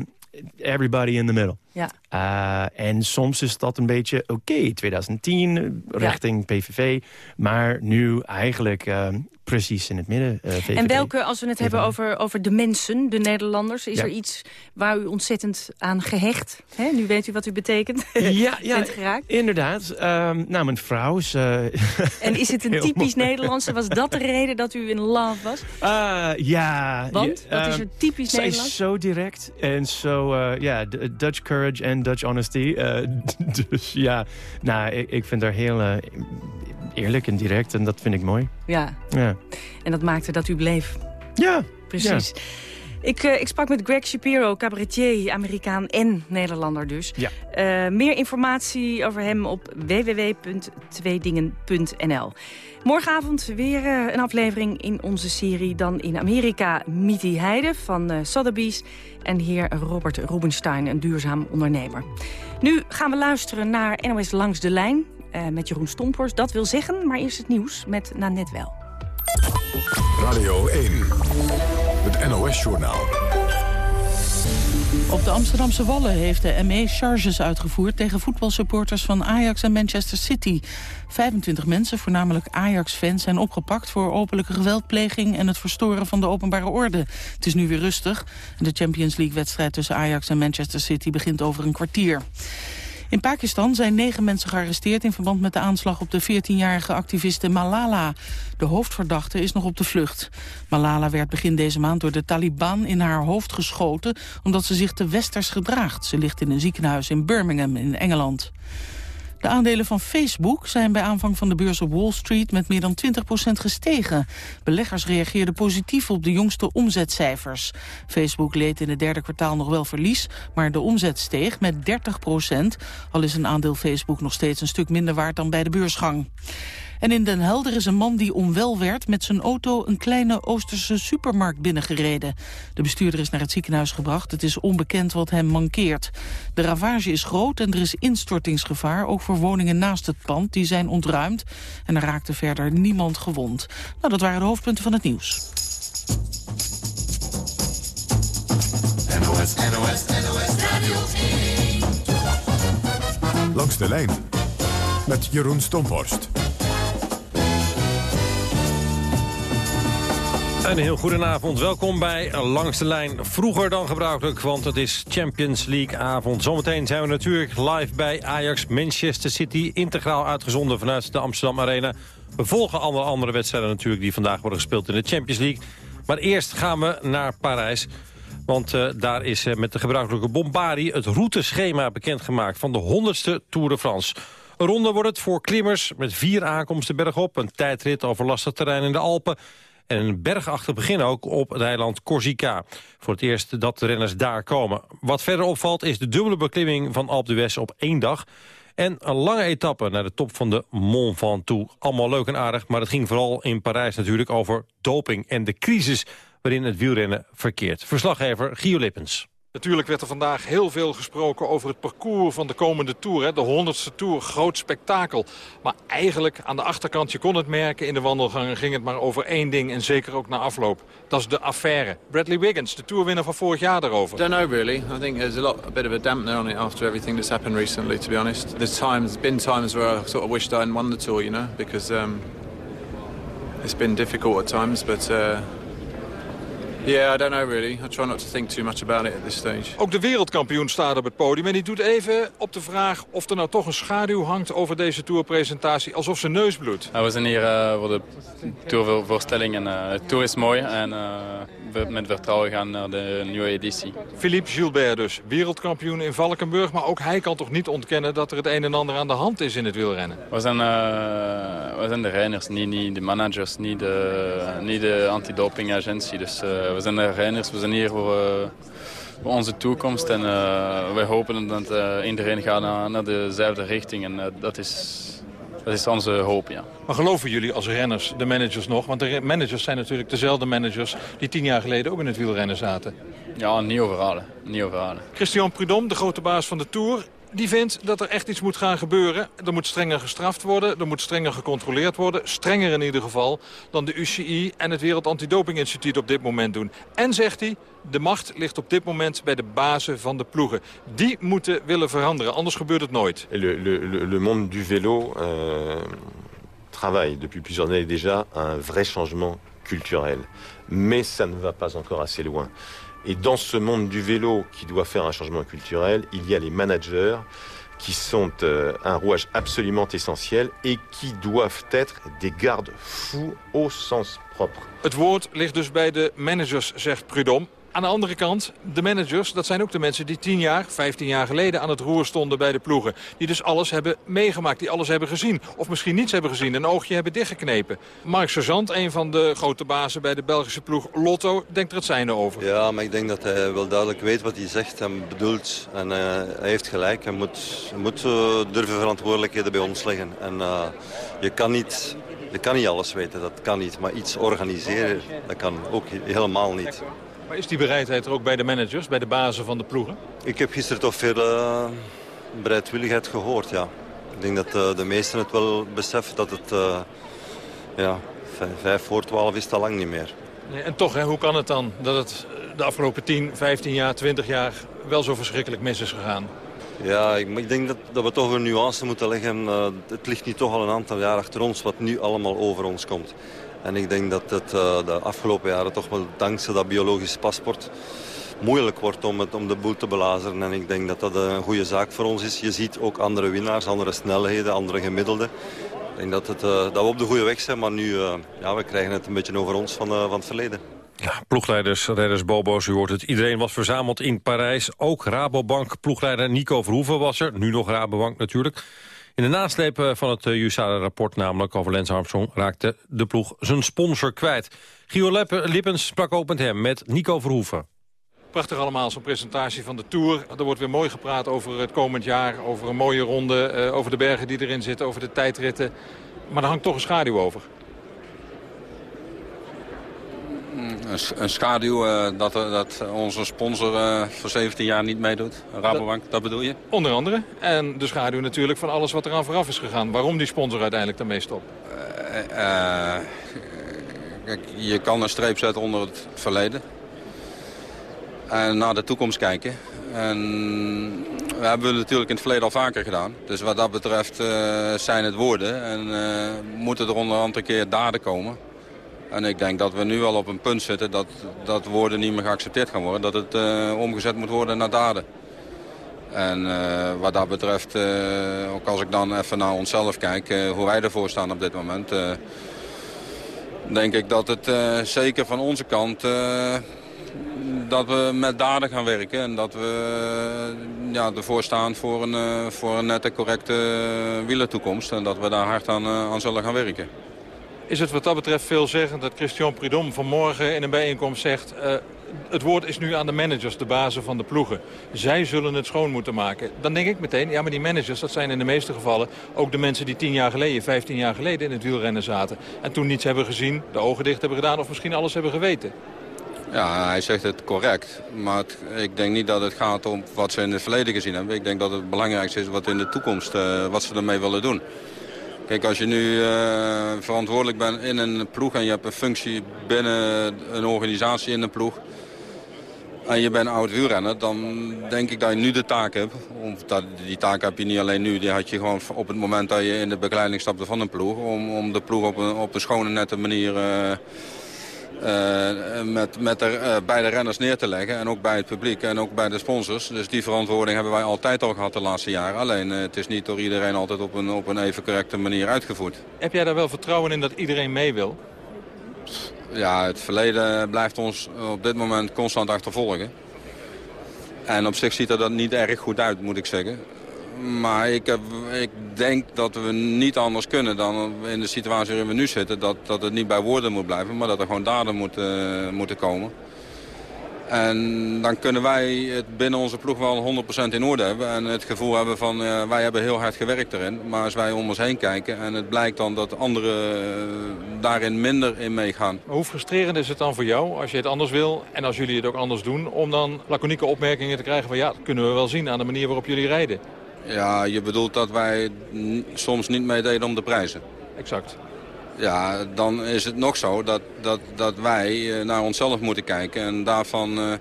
everybody in the middle. Ja. Uh, en soms is dat een beetje oké, okay, 2010 richting ja. PVV. Maar nu eigenlijk uh, precies in het midden. Uh, en welke, als we het hebben over, over de mensen, de Nederlanders... is er iets waar u ontzettend aan gehecht? Hè? Nu weet u wat u betekent. Ja, [laughs] ja geraakt. inderdaad. Um, nou, mijn vrouw is... Uh, [laughs] en is het een typisch Nederlandse? Was dat de reden dat u in love was? Uh, ja. Want? wat is er ehm, typisch Nederlands? Zij is zo direct en zo, ja, Dutch courage en Dutch honesty. [laughs] dus ja, nou, ik, ik vind haar heel eerlijk en direct en dat vind ik mooi. Ja. ja. En dat maakte dat u bleef. Ja. Precies. Ik, uh, ik sprak met Greg Shapiro, cabaretier, Amerikaan en Nederlander dus. Ja. Uh, meer informatie over hem op www.tweedingen.nl. Morgenavond weer uh, een aflevering in onze serie Dan in Amerika. Miti Heide van Sotheby's en heer Robert Rubenstein, een duurzaam ondernemer. Nu gaan we luisteren naar NOS Langs de Lijn met Jeroen Stompers. Dat wil zeggen, maar eerst het nieuws met Nanette Wel. Radio 1, het NOS-journaal. Op de Amsterdamse Wallen heeft de ME charges uitgevoerd... tegen voetbalsupporters van Ajax en Manchester City. 25 mensen, voornamelijk Ajax-fans, zijn opgepakt... voor openlijke geweldpleging en het verstoren van de openbare orde. Het is nu weer rustig. De Champions League-wedstrijd tussen Ajax en Manchester City begint over een kwartier. In Pakistan zijn negen mensen gearresteerd in verband met de aanslag op de 14-jarige activiste Malala. De hoofdverdachte is nog op de vlucht. Malala werd begin deze maand door de Taliban in haar hoofd geschoten omdat ze zich te westers gedraagt. Ze ligt in een ziekenhuis in Birmingham in Engeland. De aandelen van Facebook zijn bij aanvang van de beurs op Wall Street met meer dan 20% gestegen. Beleggers reageerden positief op de jongste omzetcijfers. Facebook leed in het derde kwartaal nog wel verlies, maar de omzet steeg met 30% Al is een aandeel Facebook nog steeds een stuk minder waard dan bij de beursgang. En in Den Helder is een man die onwel werd met zijn auto een kleine Oosterse supermarkt binnengereden. De bestuurder is naar het ziekenhuis gebracht. Het is onbekend wat hem mankeert. De ravage is groot en er is instortingsgevaar, ook voor woningen naast het pand. Die zijn ontruimd en er raakte verder niemand gewond. Nou, dat waren de hoofdpunten van het nieuws. NOS, NOS, NOS Radio Langs de lijn met Jeroen Stomphorst. Een heel goedenavond. Welkom bij Langs de Lijn. Vroeger dan gebruikelijk, want het is Champions League avond. Zometeen zijn we natuurlijk live bij Ajax Manchester City. Integraal uitgezonden vanuit de Amsterdam Arena. We volgen alle andere wedstrijden natuurlijk die vandaag worden gespeeld in de Champions League. Maar eerst gaan we naar Parijs. Want uh, daar is uh, met de gebruikelijke bombardie het routeschema bekendgemaakt van de 100ste Tour de France. Een ronde wordt het voor klimmers met vier aankomsten bergop. Een tijdrit over lastig terrein in de Alpen en een bergachtig begin ook op het eiland Corsica. Voor het eerst dat de renners daar komen. Wat verder opvalt is de dubbele beklimming van Alpe d'Huez op één dag... En een lange etappe naar de top van de Mont Ventoux. Allemaal leuk en aardig, maar het ging vooral in Parijs natuurlijk over doping... en de crisis waarin het wielrennen verkeert. Verslaggever Gio Lippens. Natuurlijk werd er vandaag heel veel gesproken over het parcours van de komende Tour. Hè? De 100ste Tour, groot spektakel. Maar eigenlijk aan de achterkant, je kon het merken in de wandelgangen... ging het maar over één ding en zeker ook na afloop. Dat is de affaire. Bradley Wiggins, de Tourwinner van vorig jaar daarover. Don't know really. I think there's a, lot, a bit of a dampener on it after everything that's happened recently, to be honest. There's times, been times where I sort of wished I hadn't won the Tour, you know. Because um, it's been difficult at times, but... Uh, Yeah, I don't know really. I try not to think too much about it at this stage. Ook de wereldkampioen staat op het podium en die doet even op de vraag of er nou toch een schaduw hangt over deze tourpresentatie, alsof zijn neus bloedt. we zijn hier uh, voor de tourvoorstelling en uh, de tour is mooi en uh, we met vertrouwen gaan naar de nieuwe editie. Philippe Gilbert dus, wereldkampioen in Valkenburg, maar ook hij kan toch niet ontkennen dat er het een en ander aan de hand is in het wielrennen. We zijn, we zijn de renners, niet, niet de managers, niet de, niet de antidopingagentie, dus we zijn de renners, we zijn hier voor, uh, voor onze toekomst. En uh, wij hopen dat uh, iedereen gaat naar, naar dezelfde richting. En dat, is, dat is onze hoop, ja. Maar geloven jullie als renners, de managers nog? Want de managers zijn natuurlijk dezelfde managers die tien jaar geleden ook in het wielrennen zaten. Ja, nieuwe verhalen. Nieuwe verhalen. Christian Prudhomme, de grote baas van de Tour die vindt dat er echt iets moet gaan gebeuren. Er moet strenger gestraft worden, er moet strenger gecontroleerd worden. Strenger in ieder geval dan de UCI en het Wereld Antidoping op dit moment doen. En zegt hij, de macht ligt op dit moment bij de bazen van de ploegen. Die moeten willen veranderen, anders gebeurt het nooit. Le, le monde du vélo... Uh travaille depuis plusieurs années déjà un vrai changement culturel. Mais ça ne va pas encore assez loin. Et dans ce monde du vélo qui doit faire un changement culturel, il y a les managers qui sont euh, un rouage absolument essentiel et qui doivent être des gardes-fous au sens propre. Het woord ligt dus bij de managers, zegt Prudhomme. Aan de andere kant, de managers, dat zijn ook de mensen die 10 jaar, 15 jaar geleden aan het roer stonden bij de ploegen. Die dus alles hebben meegemaakt, die alles hebben gezien. Of misschien niets hebben gezien, een oogje hebben dichtgeknepen. Mark Sergeant, een van de grote bazen bij de Belgische ploeg Lotto, denkt er het zijne over. Ja, maar ik denk dat hij wel duidelijk weet wat hij zegt en bedoelt. En uh, hij heeft gelijk, hij moet, moet uh, durven verantwoordelijkheden bij ons leggen. En uh, je kan niet... Je kan niet alles weten, dat kan niet. Maar iets organiseren, dat kan ook helemaal niet. Maar is die bereidheid er ook bij de managers, bij de bazen van de ploegen? Ik heb gisteren toch veel uh, bereidwilligheid gehoord, ja. Ik denk dat uh, de meesten het wel beseffen dat het... Uh, ja, vijf voor twaalf is het al lang niet meer. Nee, en toch, hè, hoe kan het dan dat het de afgelopen 10, 15 jaar, 20 jaar... wel zo verschrikkelijk mis is gegaan? Ja, ik, ik denk dat, dat we toch een nuance moeten leggen. Het ligt nu toch al een aantal jaar achter ons wat nu allemaal over ons komt. En ik denk dat het uh, de afgelopen jaren toch wel dankzij dat biologisch paspoort moeilijk wordt om, het, om de boel te belazeren. En ik denk dat dat een goede zaak voor ons is. Je ziet ook andere winnaars, andere snelheden, andere gemiddelden. Ik denk dat, het, uh, dat we op de goede weg zijn, maar nu uh, ja, we krijgen het een beetje over ons van, van het verleden. Ja, ploegleiders, redders, bobo's, u hoort het. Iedereen was verzameld in Parijs. Ook Rabobank, ploegleider Nico Verhoeven was er. Nu nog Rabobank natuurlijk. In de nasleep van het USADA-rapport, namelijk over Lance Armstrong... raakte de ploeg zijn sponsor kwijt. Gio Lippens sprak ook met hem, met Nico Verhoeven. Prachtig allemaal, zo'n presentatie van de Tour. Er wordt weer mooi gepraat over het komend jaar, over een mooie ronde... Uh, over de bergen die erin zitten, over de tijdritten. Maar er hangt toch een schaduw over. Een, een schaduw uh, dat, dat onze sponsor uh, voor 17 jaar niet meedoet. Rabobank, dat, dat, bedoel je? Onder andere. En de schaduw natuurlijk van alles wat eraan vooraf is gegaan. Waarom die sponsor uiteindelijk daarmee stopt? Kijk, je kan een streep zetten onder het verleden. En naar de toekomst kijken. En we hebben het natuurlijk in het verleden al vaker gedaan. Dus wat dat betreft zijn het woorden. En moeten er onder andere keer daden komen. En ik denk dat we nu al op een punt zitten dat, dat woorden niet meer geaccepteerd gaan worden. Dat het uh, omgezet moet worden naar daden. En uh, wat dat betreft, uh, ook als ik dan even naar onszelf kijk, hoe wij ervoor staan op dit moment... denk ik dat het zeker van onze kant dat we met daden gaan werken. En dat we ja, ervoor staan voor een, voor een nette, correcte wielertoekomst. En dat we daar hard aan, aan zullen gaan werken is het wat dat betreft veelzeggend dat Christian Prudhomme vanmorgen in een bijeenkomst zegt... Uh, het woord is nu aan de managers, de bazen van de ploegen. Zij zullen het schoon moeten maken. Dan denk ik meteen, ja maar die managers, dat zijn in de meeste gevallen... ook de mensen die tien jaar geleden, vijftien jaar geleden in het wielrennen zaten... en toen niets hebben gezien, de ogen dicht hebben gedaan of misschien alles hebben geweten. Ja, hij zegt het correct. Maar ik denk niet dat het gaat om wat ze in het verleden gezien hebben. Ik denk dat het belangrijkste is wat in de toekomst, uh, wat ze ermee willen doen. Kijk, als je nu uh, verantwoordelijk bent in een ploeg en je hebt een functie binnen een organisatie in een ploeg... en je bent oud wielrenner, dan denk ik dat je nu de taak hebt. Of dat, die taak heb je niet alleen nu, die had je gewoon op het moment dat je in de begeleiding stapte van een ploeg... om, om de ploeg op een, op schone, nette manier... Uh, uh, met, met er, uh, bij de renners neer te leggen. En ook bij het publiek en ook bij de sponsors. Dus die verantwoording hebben wij altijd al gehad de laatste jaren. Alleen uh, het is niet door iedereen altijd op een, op een even correcte manier uitgevoerd. Heb jij daar wel vertrouwen in dat iedereen mee wil? Ja, het verleden blijft ons op dit moment constant achtervolgen. En op zich ziet er dat niet erg goed uit, moet ik zeggen. Maar ik, heb, ik denk dat we niet anders kunnen dan in de situatie waarin we nu zitten. Dat, dat het niet bij woorden moet blijven, maar dat er gewoon daden moeten, moeten komen. En dan kunnen wij het binnen onze ploeg wel 100% in orde hebben. En het gevoel hebben van, uh, wij hebben heel hard gewerkt erin. Maar als wij om ons heen kijken en het blijkt dan dat anderen uh, daarin minder in meegaan. Hoe frustrerend is het dan voor jou als je het anders wil en als jullie het ook anders doen... om dan laconieke opmerkingen te krijgen van ja, dat kunnen we wel zien aan de manier waarop jullie rijden. Ja, je bedoelt dat wij soms niet meededen om de prijzen. Exact. Ja, dan is het nog zo dat, dat, dat wij naar onszelf moeten kijken en daarvan uh,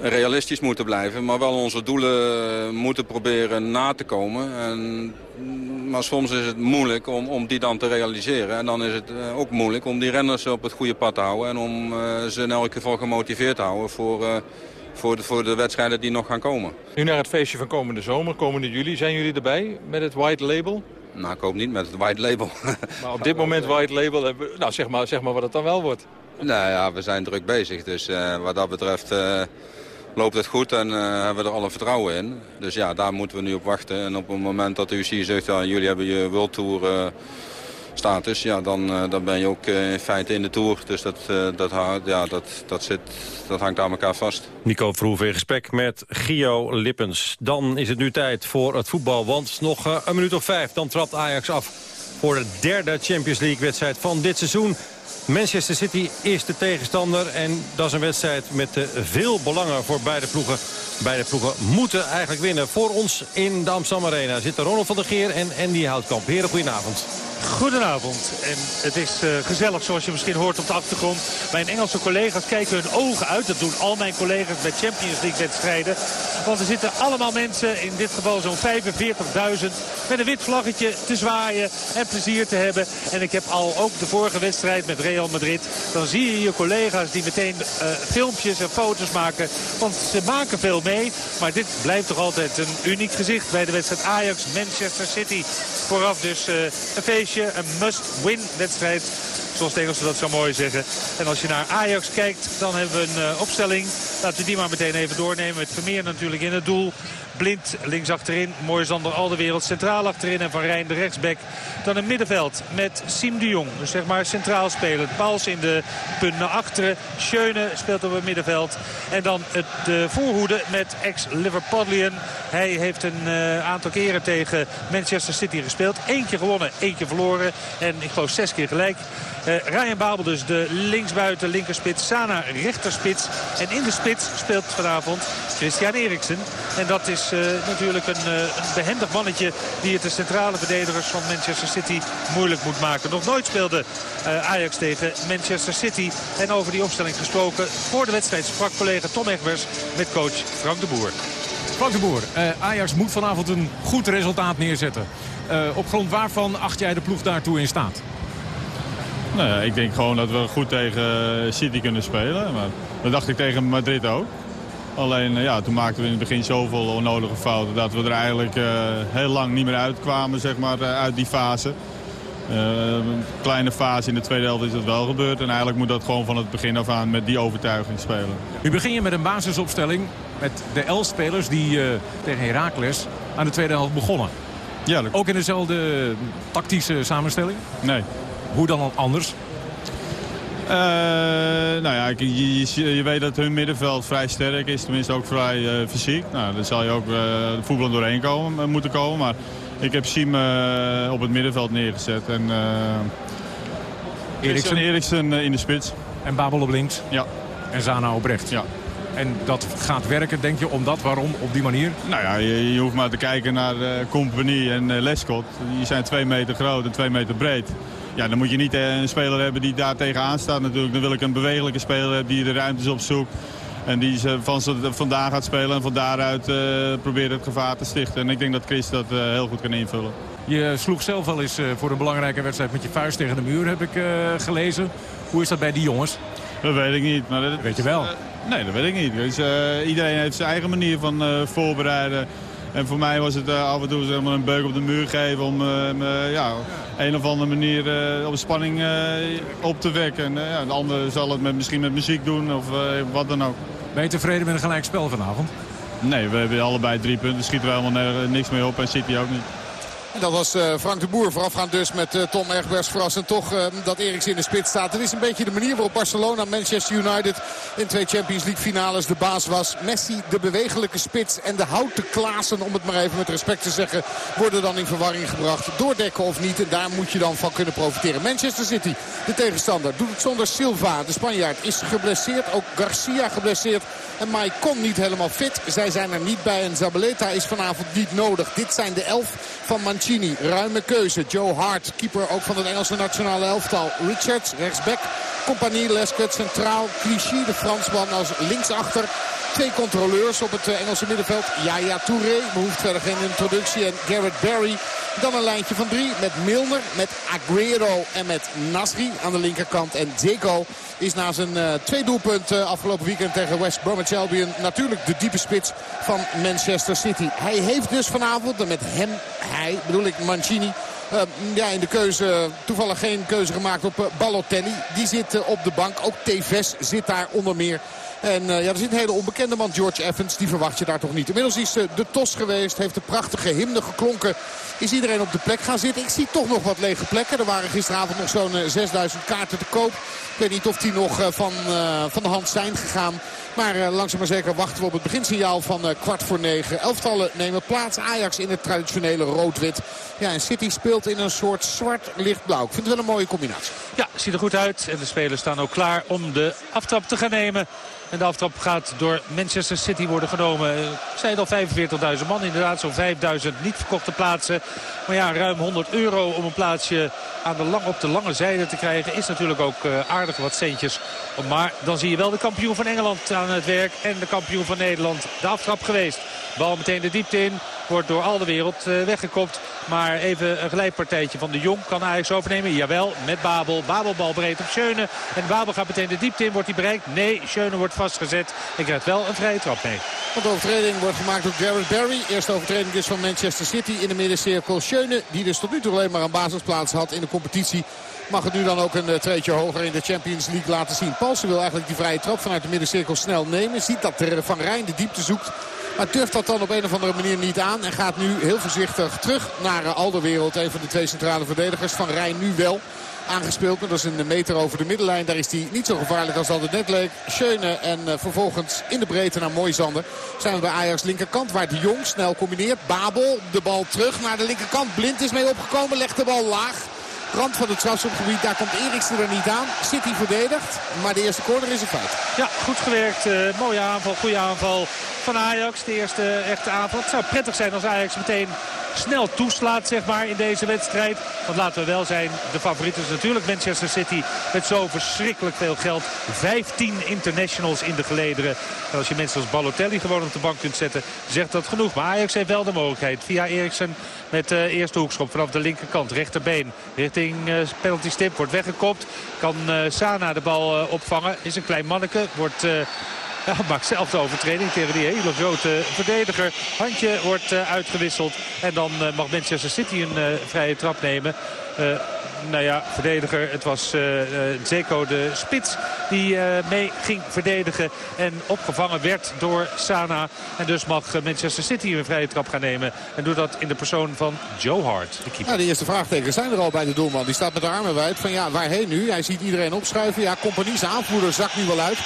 realistisch moeten blijven. Maar wel onze doelen moeten proberen na te komen. En Maar soms is het moeilijk om, om die dan te realiseren. En dan is het ook moeilijk om die renners op het goede pad te houden. En om ze in elk geval gemotiveerd te houden voor, voor, de, voor de wedstrijden die nog gaan komen. Nu naar het feestje van komende zomer, komende juli. Zijn jullie erbij met het White Label? Nou, ik hoop niet met het white label. [laughs] Maar op dit moment white label, hebben, nou zeg maar, zeg maar wat het dan wel wordt. Nou ja, we zijn druk bezig. Dus uh, wat dat betreft uh, loopt het goed en uh, hebben we er alle vertrouwen in. Dus ja, daar moeten we nu op wachten. En op het moment dat de UCI zegt, ja, jullie hebben je World Tour status, ja, dan, uh, dan ben je ook uh, in feite in de Tour. Dus dat, uh, dat, ja, dat, dat, zit, dat hangt aan elkaar vast. Nico Verhoeven in gesprek met Gio Lippens. Dan is het nu tijd voor het voetbal, want nog een minuut of vijf. Dan trapt Ajax af voor de derde Champions League-wedstrijd van dit seizoen. Manchester City is de tegenstander en dat is een wedstrijd met veel belangen voor beide ploegen. Beide ploegen moeten eigenlijk winnen. Voor ons in de Amsterdam Arena zitten Ronald van der Geer en Andy Houtkamp. Heren, goedenavond. Goedenavond. En het is uh, gezellig zoals je misschien hoort op de achtergrond. Mijn Engelse collega's kijken hun ogen uit. Dat doen al mijn collega's bij Champions League wedstrijden. Want er zitten allemaal mensen, in dit geval zo'n 45.000... met een wit vlaggetje te zwaaien en plezier te hebben. En ik heb al ook de vorige wedstrijd met Real Madrid. Dan zie je je collega's die meteen uh, filmpjes en foto's maken. Want ze maken veel mee. Maar dit blijft toch altijd een uniek gezicht bij de wedstrijd Ajax-Manchester City. Vooraf dus uh, een feestje een must-win wedstrijd. Zoals de Engelsen dat zo mooi zeggen. En als je naar Ajax kijkt, dan hebben we een uh, opstelling. Laten we die maar meteen even doornemen. Met Vermeer natuurlijk in het doel. Blind links achterin. Mooi Zander al de wereld centraal achterin. En Van Rijn de rechtsback. Dan een middenveld met Siem de Jong. Dus zeg maar centraal spelend. Pals in de punt naar achteren. Schöne speelt op het middenveld. En dan het, de voorhoede met ex-Liverpudlian. Hij heeft een uh, aantal keren tegen Manchester City gespeeld. Eén keer gewonnen, één keer verloren. En ik geloof zes keer gelijk. Uh, Ryan Babel dus de linksbuiten, linkerspits. Sana rechterspits. En in de spits speelt vanavond Christian Eriksen. En dat is uh, natuurlijk een, uh, een, behendig mannetje die het de centrale verdedigers van Manchester City moeilijk moet maken. Nog nooit speelde Ajax tegen Manchester City. En over die opstelling gesproken voor de wedstrijd sprak collega Tom Egbers met coach Frank de Boer. Frank de Boer, Ajax moet vanavond een goed resultaat neerzetten. op grond waarvan acht jij de ploeg daartoe in staat? Nou ja, ik denk gewoon dat we goed tegen City kunnen spelen. Maar dat dacht ik tegen Madrid ook. Alleen ja, toen maakten we in het begin zoveel onnodige fouten... dat we er eigenlijk uh, heel lang niet meer uitkwamen zeg maar, uit die fase. Uh, een kleine fase in de tweede helft is dat wel gebeurd. En eigenlijk moet dat gewoon van het begin af aan met die overtuiging spelen. Nu begin je met een basisopstelling met de elf spelers die tegen Heracles aan de tweede helft begonnen. Ja, dat... Ook in dezelfde tactische samenstelling? Nee. Hoe dan anders? Uh, nou ja, je, je, je, weet dat hun middenveld vrij sterk is. Tenminste ook vrij uh, fysiek. Nou, dan zal je ook uh, de voetbal doorheen komen, moeten komen. Maar ik heb Siem op het middenveld neergezet. En Eriksen, Eriksen in de spits. En Babel op links? Ja. En Zana op rechts? Ja. En dat gaat werken, denk je, omdat? Waarom op die manier? Nou ja, je, je hoeft maar te kijken naar Compagnie en Lescott. Die zijn twee meter groot en twee meter breed. Ja, dan moet je niet een speler hebben die daar tegenaan staat natuurlijk. Dan wil ik een bewegelijke speler hebben die de ruimtes opzoekt. En die van vandaag gaat spelen en van daaruit uh, probeert het gevaar te stichten. En ik denk dat Chris dat uh, heel goed kan invullen. Je sloeg zelf al eens uh, voor een belangrijke wedstrijd met je vuist tegen de muur, heb ik gelezen. Hoe is dat bij die jongens? Dat weet ik niet. Maar dat, weet je wel? nee, dat weet ik niet. Dus, iedereen heeft zijn eigen manier van voorbereiden. En voor mij was het af en toe zeg maar, een beuk op de muur geven om ja, een of andere manier uh, op spanning op te wekken. En ja, de andere zal het met, misschien met muziek doen of wat dan ook. Ben je tevreden met een gelijk spel vanavond? Nee, we hebben allebei drie punten. Schieten we helemaal niks meer op en City ook niet. Dat was uh, Frank de Boer voorafgaand dus met uh, Tom Egbers. Verrassend toch uh, dat Eriks in de spits staat. Het is een beetje de manier waarop Barcelona Manchester United in twee Champions League finales de baas was. Messi, de bewegelijke spits en de houten Klaassen, om het maar even met respect te zeggen, worden dan in verwarring gebracht. Doordekken of niet en daar moet je dan van kunnen profiteren. Manchester City, de tegenstander, doet het zonder Silva. De Spanjaard is geblesseerd, ook Garcia geblesseerd. En Maicon niet helemaal fit. Zij zijn er niet bij en Zabaleta is vanavond niet nodig. Dit zijn de elf van Mancini. Ruime keuze. Joe Hart, keeper ook van het Engelse nationale elftal. Richards, rechtsback. Compagnie Lescott centraal. Clichy, de Fransman als linksachter. Twee controleurs op het Engelse middenveld. Yaya Touré behoeft verder geen introductie. En Garrett Barry. Dan een lijntje van drie met Milner, met Aguero en met Nasri aan de linkerkant. En Zeko is na zijn uh, twee doelpunten afgelopen weekend tegen West Bromwich Albion... natuurlijk de diepe spits van Manchester City. Hij heeft dus vanavond, en met hem, hij bedoel ik Mancini... Ja, in de keuze toevallig geen keuze gemaakt op uh, Balotelli. Die zit op de bank. Ook Tevez zit daar onder meer. En uh, ja, er zit een hele onbekende man, George Evans. Die verwacht je daar toch niet. Inmiddels is uh, de tos geweest. Heeft de prachtige hymne geklonken. Is iedereen op de plek gaan zitten. Ik zie toch nog wat lege plekken. Er waren gisteravond nog zo'n uh, 6000 kaarten te koop. Ik weet niet of die nog van, van de hand zijn gegaan. Maar langzaam maar zeker wachten we op het beginsignaal van kwart voor negen. Elftallen nemen plaats. Ajax in het traditionele rood-wit. Ja, en City speelt in een soort zwart-lichtblauw. Ik vind het wel een mooie combinatie. Ja, ziet er goed uit. En de spelers staan ook klaar om de aftrap te gaan nemen. En de aftrap gaat door Manchester City worden genomen. Ik zei al 45.000 man, inderdaad zo'n 5.000 niet verkochte plaatsen. Maar ja, ruim 100 euro om een plaatsje aan de lang, op de lange zijde te krijgen... is natuurlijk ook uh, aardig wat centjes. Maar dan zie je wel de kampioen van Engeland aan het werk... en de kampioen van Nederland de aftrap geweest. Bal meteen de diepte in. Wordt door al de wereld uh, weggekopt. Maar even een gelijkpartijtje van de Jong kan Ajax overnemen. Jawel, met Babel. Babel bal breed op Schöne. En Babel gaat meteen de diepte in. Wordt hij bereikt? Nee, Schöne wordt vastgezet. Ik krijgt wel een vrije trap mee. De overtreding wordt gemaakt door Gareth Barry. Eerste overtreding dus van Manchester City in de middencirkel. Schöne, die dus tot nu toe alleen maar een basisplaats had in de competitie mag het nu dan ook een uh, treetje hoger in de Champions League laten zien. Palsen wil eigenlijk die vrije trap vanuit de middencirkel snel nemen. Ziet dat er Van Rijn de diepte zoekt. Maar durft dat dan op een of andere manier niet aan. En gaat nu heel voorzichtig terug naar uh, Alderwereld. Een van de twee centrale verdedigers. Van Rijn nu wel aangespeeld. Maar dat is een meter over de middenlijn. Daar is hij niet zo gevaarlijk als dat het net leek. Schöne en uh, vervolgens in de breedte naar Moisander. Zijn we bij Ajax linkerkant waar de Jong snel combineert. Babel de bal terug naar de linkerkant. Blind is mee opgekomen. Legt de bal laag. Rand van het strafschopgebied, daar komt Eriksen er niet aan. City verdedigt, maar de eerste corner is een fout. Ja, goed gewerkt. Uh, mooie aanval, goede aanval van Ajax. De eerste echte aanval. Het zou prettig zijn als Ajax meteen snel toeslaat zeg maar, in deze wedstrijd. Want laten we wel zijn, de favoriet is natuurlijk Manchester City. Met zo verschrikkelijk veel geld. 15 internationals in de gelederen. En als je mensen als Balotelli gewoon op de bank kunt zetten, zegt dat genoeg. Maar Ajax heeft wel de mogelijkheid via Eriksen met de uh, eerste hoekschop vanaf de linkerkant. Rechterbeen richting uh, penalty stip. Wordt weggekopt. Kan uh, Sana de bal opvangen. Is een klein manneke. Wordt... Ja, [laughs] maakt zelf de overtreding tegen die hele grote verdediger. Handje wordt uh, uitgewisseld. En dan uh, mag Manchester City een uh, vrije trap nemen. nou ja, verdediger. Het was Zeko de spits die mee ging verdedigen. En opgevangen werd door Sana. En dus mag Manchester City een vrije trap gaan nemen. En doet dat in de persoon van Joe Hart, de keeper. Ja, de eerste vraagtekens zijn er al bij de doelman. Die staat met de armen wijd. Van ja, waarheen nu? Hij ziet iedereen opschuiven. Ja, Compagnie, zijn aanvoerder, zakt nu wel uit.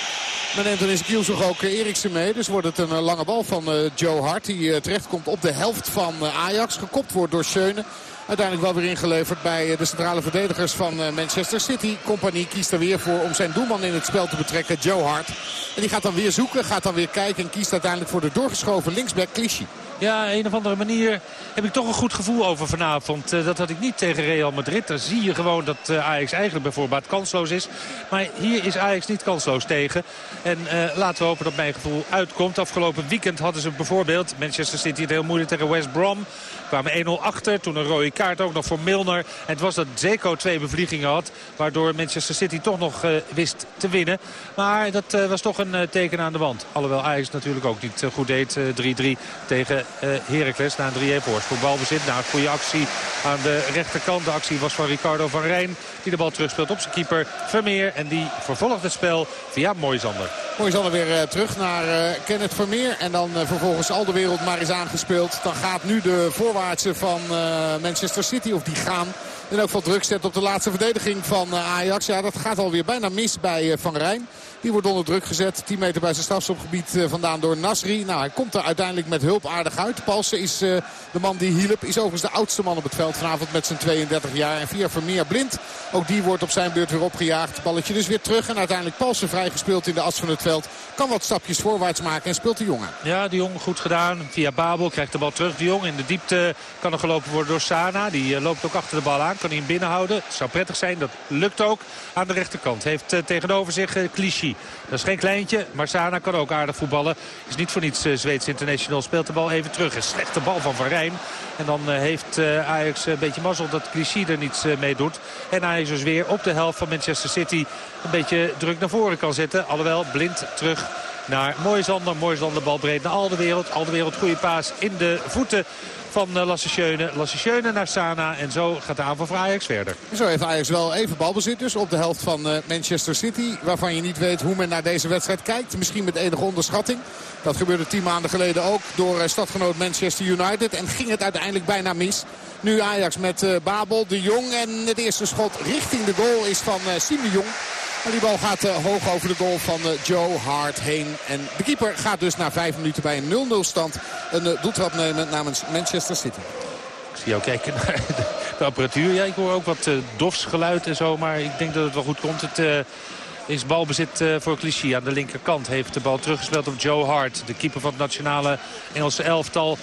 Maar neemt dan is Kielzog ook Eriksen mee. Dus wordt het een uh, lange bal van uh, Joe Hart. Die terechtkomt op de helft van Ajax. Gekopt wordt door Schöne. Uiteindelijk wel weer ingeleverd bij de centrale verdedigers van Manchester City. Compagnie kiest er weer voor om zijn doelman in het spel te betrekken, Joe Hart. En die gaat dan weer zoeken, gaat dan weer kijken en kiest uiteindelijk voor de doorgeschoven linksback Clichy. Ja, een of andere manier heb ik toch een goed gevoel over vanavond. Uh, dat had ik niet tegen Real Madrid. Daar zie je gewoon dat uh, Ajax eigenlijk bijvoorbeeld kansloos is. Maar hier is Ajax niet kansloos tegen. En uh, laten we hopen dat mijn gevoel uitkomt. Afgelopen weekend hadden ze bijvoorbeeld Manchester City het heel moeilijk tegen West Brom. Kwamen 1-0 achter. Toen een rode kaart ook nog voor Milner. En het was dat Zeko twee bevliegingen had. Waardoor Manchester City toch nog wist te winnen. Maar dat was toch een teken aan de wand. Alhoewel Ajax natuurlijk ook niet goed deed. 3-3 tegen Heracles na een 3-1 voorsprong. Balbezit na een goede actie aan de rechterkant. De actie was van Ricardo van Rijn. Die de bal terugspeelt op zijn keeper Vermeer. En die vervolgt het spel via Moisander. Moisander weer terug naar Kenneth Vermeer. En dan vervolgens al de wereld maar is aangespeeld. Dan gaat nu de van Manchester City. Of die gaan. En ook veel druk zet op de laatste verdediging van Ajax. Ja, dat gaat alweer bijna mis bij Van Rijn. Die wordt onder druk gezet. 10 meter bij zijn strafschopgebied vandaan door Nasri. Nou, hij komt er uiteindelijk met hulp aardig uit. Palsen is uh, de man die hielp. Is overigens de oudste man op het veld vanavond met zijn 32 jaar. En via Vermeer blind. Ook die wordt op zijn beurt weer opgejaagd. Balletje dus weer terug. En uiteindelijk Palsen vrijgespeeld in de as van het veld. Kan wat stapjes voorwaarts maken en speelt de jongen. Ja, de Jong goed gedaan. Via Babel krijgt de bal terug. De Jong in de diepte kan er gelopen worden door Sana. Die uh, loopt ook achter de bal aan. Kan hij hem binnenhouden? Zou prettig zijn. Dat lukt ook aan de rechterkant. Heeft tegenover zich Clichy. Dat is geen kleintje. Maar Sana kan ook aardig voetballen. Is niet voor niets Zweeds international. Speelt de bal even terug. Een slechte bal van Van Rijn. En dan heeft Ajax een beetje mazzel dat Clichy er niets mee doet. En Ajax dus weer op de helft van Manchester City een beetje druk naar voren kan zetten. Alhoewel blind terug naar Moisander. Moisander bal breed naar al de wereld. Al de wereld goede paas in de voeten van uh, Lasse Schöne. Lasse Schöne naar Sana. En zo gaat de aanval voor Ajax verder. Zo heeft Ajax wel even balbezit dus op de helft van uh, Manchester City. Waarvan je niet weet hoe men naar deze wedstrijd kijkt. Misschien met enige onderschatting. Dat gebeurde tien maanden geleden ook door uh, stadgenoot Manchester United. En ging het uiteindelijk bijna mis. Nu Ajax met Babel, de Jong. En het eerste schot richting de goal is van Siem de Jong. Die bal gaat uh, hoog over de goal van uh, Joe Hart heen. En de keeper gaat dus na vijf minuten bij een 0-0 stand een uh, doeltrap nemen namens Manchester City. Ik zie jou kijken [laughs] naar de, apparatuur. Ik hoor ook wat dofsgeluid en zo, maar ik denk dat het wel goed komt. Het is balbezit voor Clichy. Aan de linkerkant heeft de bal teruggespeeld op Joe Hart. De keeper van het nationale Engelse elftal.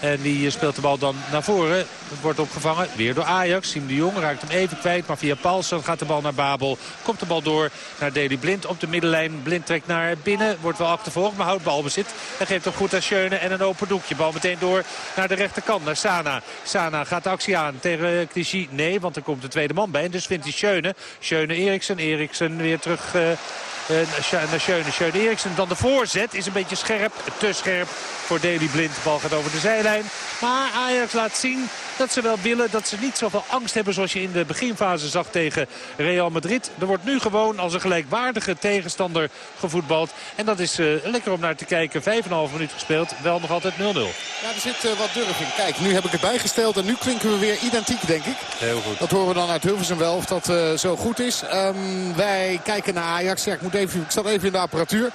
En die speelt de bal dan naar voren. Wordt opgevangen weer door Ajax. Siem de Jong raakt hem even kwijt. Maar via Paulsen gaat de bal naar Babel. Komt de bal door naar Deli Blind op de middenlijn. Blind trekt naar binnen. Wordt wel achtervolgd. Maar houdt balbezit. En geeft hem goed aan Schöne. En een open doekje. Bal meteen door naar de rechterkant. Naar Sana. Sana gaat de actie aan tegen Clichy. Nee, want er komt de tweede man bij. En dus vindt hij Schöne. Schöne Eriksen. Eriksen weer terug... Uh, naar Schöne, Schöne Eriksen. Dan de voorzet is een beetje scherp, te scherp voor Deli Blind. De bal gaat over de zijlijn. Maar Ajax laat zien dat ze wel willen. Dat ze niet zoveel angst hebben zoals je in de beginfase zag tegen Real Madrid. Er wordt nu gewoon als een gelijkwaardige tegenstander gevoetbald. En dat is uh, lekker om naar te kijken. 5,5 minuut gespeeld. Wel nog altijd 0-0. Ja, er zit uh, wat durf in. Kijk, nu heb ik het bijgesteld. En nu klinken we weer identiek, denk ik. Heel goed. Dat horen we dan uit Hilversum wel of dat uh, zo goed is. Um, wij kijken naar Ajax. Ja, ik, moet even, ik zat even in de apparatuur.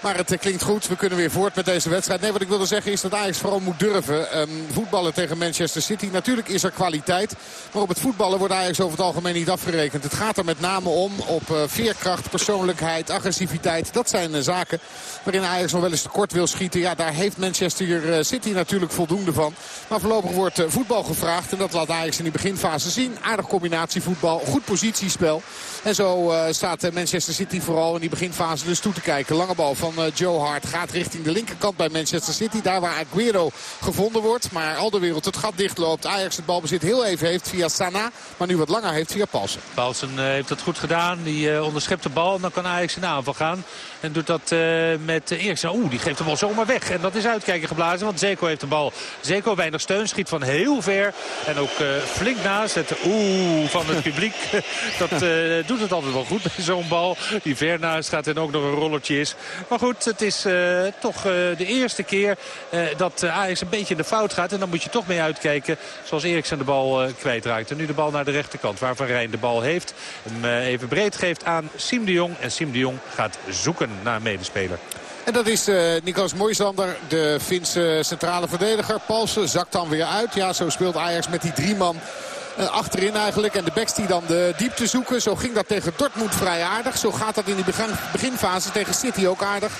Maar het klinkt goed. We kunnen weer voort met deze wedstrijd. Nee, wat ik wilde zeggen is dat Ajax vooral moet durven. Um, voetballen tegen Manchester City. Natuurlijk is er kwaliteit. Maar op het voetballen wordt Ajax over het algemeen niet afgerekend. Het gaat er met name om op uh, veerkracht, persoonlijkheid, agressiviteit. Dat zijn uh, zaken waarin Ajax nog wel eens tekort wil schieten. Ja, daar heeft Manchester eh, City natuurlijk voldoende van. Maar voorlopig wordt voetbal gevraagd. En dat laat Ajax in die beginfase zien. Aardig combinatievoetbal, goed positiespel. En zo staat Manchester City vooral in die beginfase dus toe te kijken. Lange bal van van Joe Hart gaat richting de linkerkant bij Manchester City. Daar waar Aguero gevonden wordt. Maar al de wereld het gat dichtloopt. Ajax het balbezit heel even heeft via Sana. Maar nu wat langer heeft via Paulsen. Paulsen heeft dat goed gedaan. Die onderschept de bal. En dan kan Ajax in aanval gaan. En doet dat met Eriksen. Oeh, die geeft de bal zomaar weg. En dat is uitkijken geblazen. Want Zeko heeft de bal. Zeko weinig steun. Schiet van heel ver. En ook flink naast. Het oeh van het publiek. [laughs] dat doet het altijd wel goed bij zo'n bal. Die ver naast gaat en ook nog een rollertje is. Maar goed, het is toch de eerste keer dat Ajax een beetje in de fout gaat. En dan moet je toch mee uitkijken. Zoals Eriksen de bal kwijtraakt. En nu de bal naar de rechterkant. Waar Van Rijn de bal heeft. Hem even breed geeft aan Siem de Jong. En Siem de Jong gaat zoeken naar medespeler. En dat is uh, Niklas Moisander, de Finse centrale verdediger. Palsen zakt dan weer uit. Ja, zo speelt Ajax met die drie man achterin eigenlijk. En de backs die dan de diepte zoeken. Zo ging dat tegen Dortmund vrij aardig. Zo gaat dat in die beginfase tegen City ook aardig.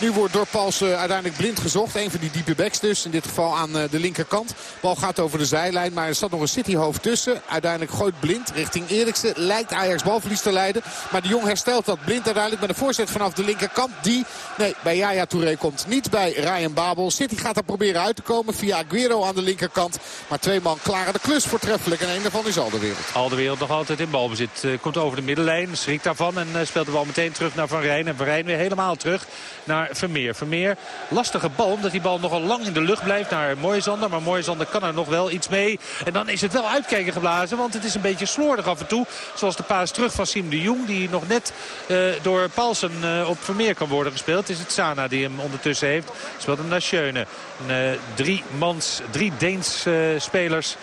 Nu wordt door uh, uiteindelijk blind gezocht. Een van die diepe backs dus. In dit geval aan uh, de linkerkant. Bal gaat over de zijlijn. Maar er staat nog een City-hoofd tussen. Uiteindelijk gooit blind richting Eriksen. Lijkt Ajax balverlies te leiden. Maar de Jong herstelt dat blind uiteindelijk met een voorzet vanaf de linkerkant. Die, nee, bij Yaya Touré komt. Niet bij Ryan Babel. City gaat er proberen uit te komen via Aguero aan de linkerkant. Maar twee man klaren de klus voortreffelijk. En daarvan is Alderwereld. Alderwereld nog altijd in balbezit. Uh, komt over de middenlijn, schrikt daarvan en uh, speelt de bal meteen terug naar Van Rijn. En Van Rijn weer helemaal terug naar Vermeer. Vermeer, lastige bal, omdat die bal nogal lang in de lucht blijft naar Mooijzander. Maar Mooijzander kan er nog wel iets mee. En dan is het wel uitkijken geblazen, want het is een beetje slordig af en toe. Zoals de paas terug van Siem de Jong, die nog net uh, door Paulsen op Vermeer kan worden gespeeld. Is het Sana die hem ondertussen heeft. Speelt hem naar Schöne. drie mans, drie Deens spelers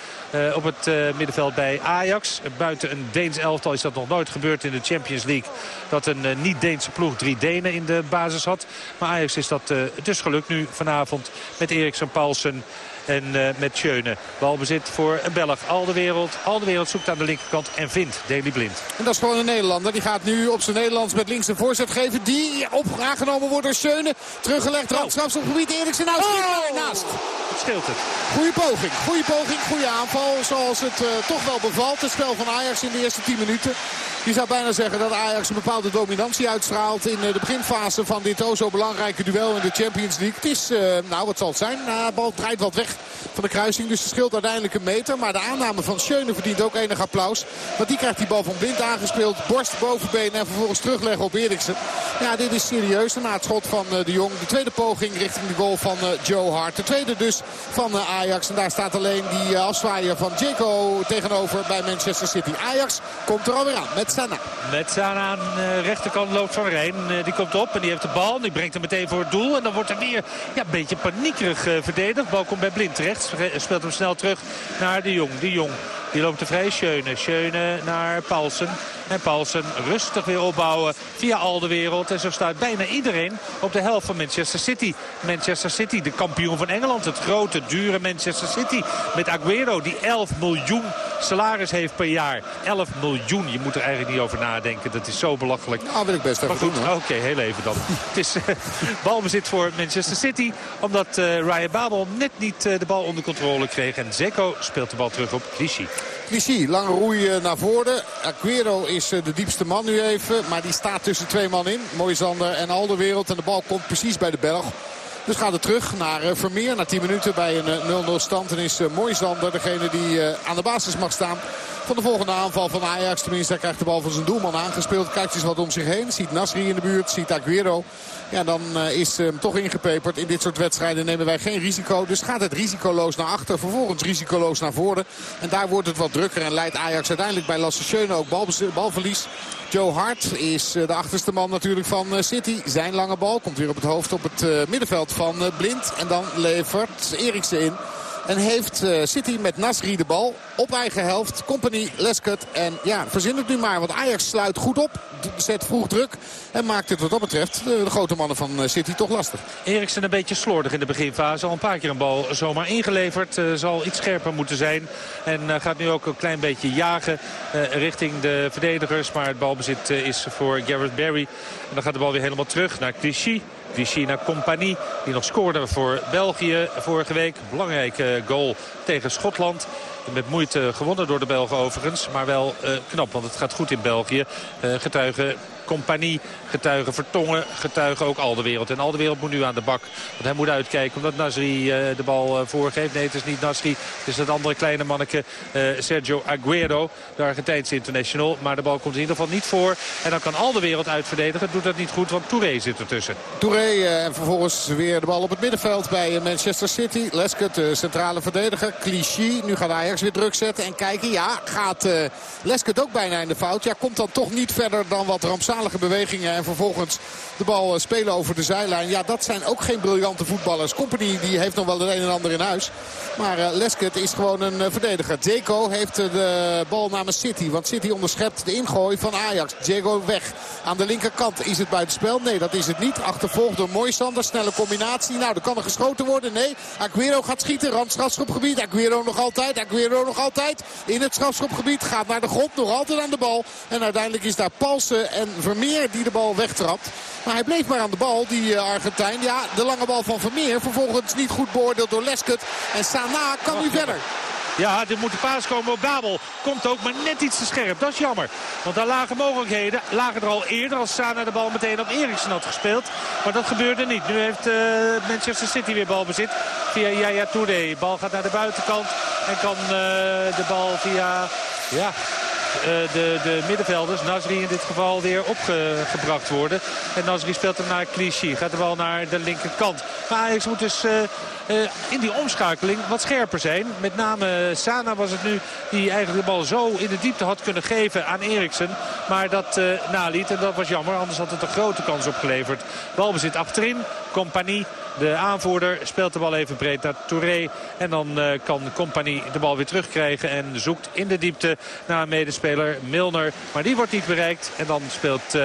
op het uh, middenveld bij Ajax. Buiten een Deens elftal is dat nog nooit gebeurd in de Champions League. Dat een uh, niet-Deense ploeg drie Denen in de basis had. Maar Ajax is dat dus gelukt nu vanavond met Eriksen Paulsen. En uh, met Schöne. Balbezit voor een Belg. Al de wereld, al de wereld zoekt aan de linkerkant en vindt Deli Blind. En dat is gewoon een Nederlander. Die gaat nu op zijn Nederlands met links een voorzet geven. Die op, aangenomen wordt door Schöne. Teruggelegd, oh. op gebied. Eriksen nou oh! naast. scheelt het. Goeie poging, goede poging, goede aanval. Zoals het uh, toch wel bevalt, het spel van Ajax in de eerste 10 minuten. Je zou bijna zeggen dat Ajax een bepaalde dominantie uitstraalt in de beginfase van dit oh zo belangrijke duel in de Champions League. Het is, uh, nou wat zal het zijn, uh, de bal draait wat weg van de kruising. Dus het scheelt uiteindelijk een meter. Maar de aanname van Schöne verdient ook enig applaus. Want die krijgt die bal van Blind aangespeeld. Borst bovenbeen en vervolgens terugleggen op Eriksen. Ja, dit is serieus. Na het schot van uh, de Jong. De tweede poging richting de goal van Joe Hart. De tweede dus van Ajax. En daar staat alleen die afzwaaier van Jaco tegenover bij Manchester City. Ajax komt er alweer aan Sana. Met Sana aan de rechterkant loopt Van Rijn. die komt op en die heeft de bal. Die brengt hem meteen voor het doel. En dan wordt er weer ja, een beetje paniekerig verdedigd. De bal komt bij Blind terecht. Speelt hem snel terug naar de Jong. De Jong die loopt te vrij. Schöne. Schöne naar Paulsen. En Paulsen rustig weer opbouwen via al de wereld. En zo staat bijna iedereen op de helft van Manchester City. Manchester City, de kampioen van Engeland. Het grote, dure Manchester City. Met Aguero, die 11 miljoen salaris heeft per jaar. 11 miljoen, je moet er eigenlijk niet over nadenken. Dat is zo belachelijk. Nou, wil ik best even goed, Oké, heel even dan. Het is uh, [laughs] balbezit voor Manchester City. Omdat uh, Ryan Babel net niet uh, de bal onder controle kreeg. En Zeko speelt de bal terug op Clichy. Lange roei naar voren. Aguero is de diepste man nu even. Maar die staat tussen twee man in. Moisander en Alderwereld. En de bal komt precies bij de Belg. Dus gaat het terug naar Vermeer. Na 10 minuten bij een 0-0 stand. En is Moisander degene die aan de basis mag staan van de volgende aanval van Ajax. Tenminste, hij krijgt de bal van zijn doelman aangespeeld. Kijkt eens wat om zich heen. Ziet Nasri in de buurt. Ziet Aguero. Ja, dan uh, is hem toch ingepeperd. In dit soort wedstrijden nemen wij geen risico. Dus gaat het risicoloos naar achter. Vervolgens risicoloos naar voren. En daar wordt het wat drukker. En leidt Ajax uiteindelijk bij Lasse ook balverlies. Joe Hart is de achterste man natuurlijk van City. Zijn lange bal komt weer op het hoofd op het middenveld van Blind. En dan levert Eriksen in. En heeft uh, City met Nasri de bal op eigen helft. Company, Lescott. En ja, verzin het nu maar. Want Ajax sluit goed op. Zet vroeg druk. En maakt het wat dat betreft de, de grote mannen van City toch lastig. Eriksen een beetje slordig in de beginfase. Al een paar keer een bal zomaar ingeleverd. Zal iets scherper moeten zijn. En gaat nu ook een klein beetje jagen richting de verdedigers. Maar het balbezit is voor Gareth Barry. En dan gaat de bal weer helemaal terug naar Clichy. Vicina Compagnie. Die nog scoorde voor België vorige week. Belangrijke goal tegen Schotland. Met moeite gewonnen door de Belgen overigens. Maar wel uh, knap, want het gaat goed in België. Uh, getuigen Compagnie, getuigen Vertongen, getuigen ook al de wereld. En al de wereld moet nu aan de bak. Want hij moet uitkijken omdat Nasri uh, de bal voorgeeft. Nee, het is niet Nasri. Het is dat andere kleine manneke Sergio Aguero, de Argentijnse international. Maar de bal komt in ieder geval niet voor. En dan kan al de wereld uitverdedigen. Doet dat niet goed, want Touré zit ertussen. Touré en vervolgens weer de bal op het middenveld bij Manchester City. Lescott, de centrale verdediger. Clichy, nu gaat Weer druk zetten. En kijken, ja, gaat Lescott ook bijna in de fout. Ja, komt dan toch niet verder dan wat rampzalig bewegingen en vervolgens de bal spelen over de zijlijn. Ja, dat zijn ook geen briljante voetballers. Company die heeft nog wel het een en ander in huis. Maar uh, Lesket is gewoon een uh, verdediger. Dzeko heeft de bal namens City. Want City onderschept de ingooi van Ajax. Dzeko weg. Aan de linkerkant is het buitenspel. Nee, dat is het niet. Achtervolgd door Moisander. Snelle combinatie. Nou, er kan er geschoten worden. Nee, Aguero gaat schieten. Rand strafschopgebied. Aguero nog altijd. Aguero nog altijd. In het strafschopgebied. Gaat naar de grond. Nog altijd aan de bal. En uiteindelijk is daar Palsen en Vermeer die de bal wegtrapt. Maar hij bleef maar aan de bal, die Argentijn. Ja, de lange bal van Vermeer. Vervolgens niet goed beoordeeld door Lescott. En Sana kan nu verder. Ja, dit moet de paas komen op Babel. Komt ook, maar net iets te scherp. Dat is jammer. Want daar lagen mogelijkheden. Lagen er al eerder als Sana de bal meteen op Eriksen had gespeeld. Maar dat gebeurde niet. Nu heeft uh, Manchester City weer balbezit. Via Yaya Touré. Bal gaat naar de buitenkant. En kan uh, de bal via... Ja, de, de middenvelders, Nasri in dit geval, weer opgebracht worden. En Nasri speelt hem naar Clichy. Gaat de bal naar de linkerkant. Maar Ajax moet dus uh, in die omschakeling wat scherper zijn. Met name Sana was het nu die eigenlijk de bal zo in de diepte had kunnen geven aan Eriksen. Maar dat naliet en dat was jammer. Anders had het een grote kans opgeleverd. Balbezit achterin. Compagnie de aanvoerder speelt de bal even breed naar Touré. En dan uh, kan Compagnie de bal weer terugkrijgen. En zoekt in de diepte naar een medespeler Milner. Maar die wordt niet bereikt. En dan speelt...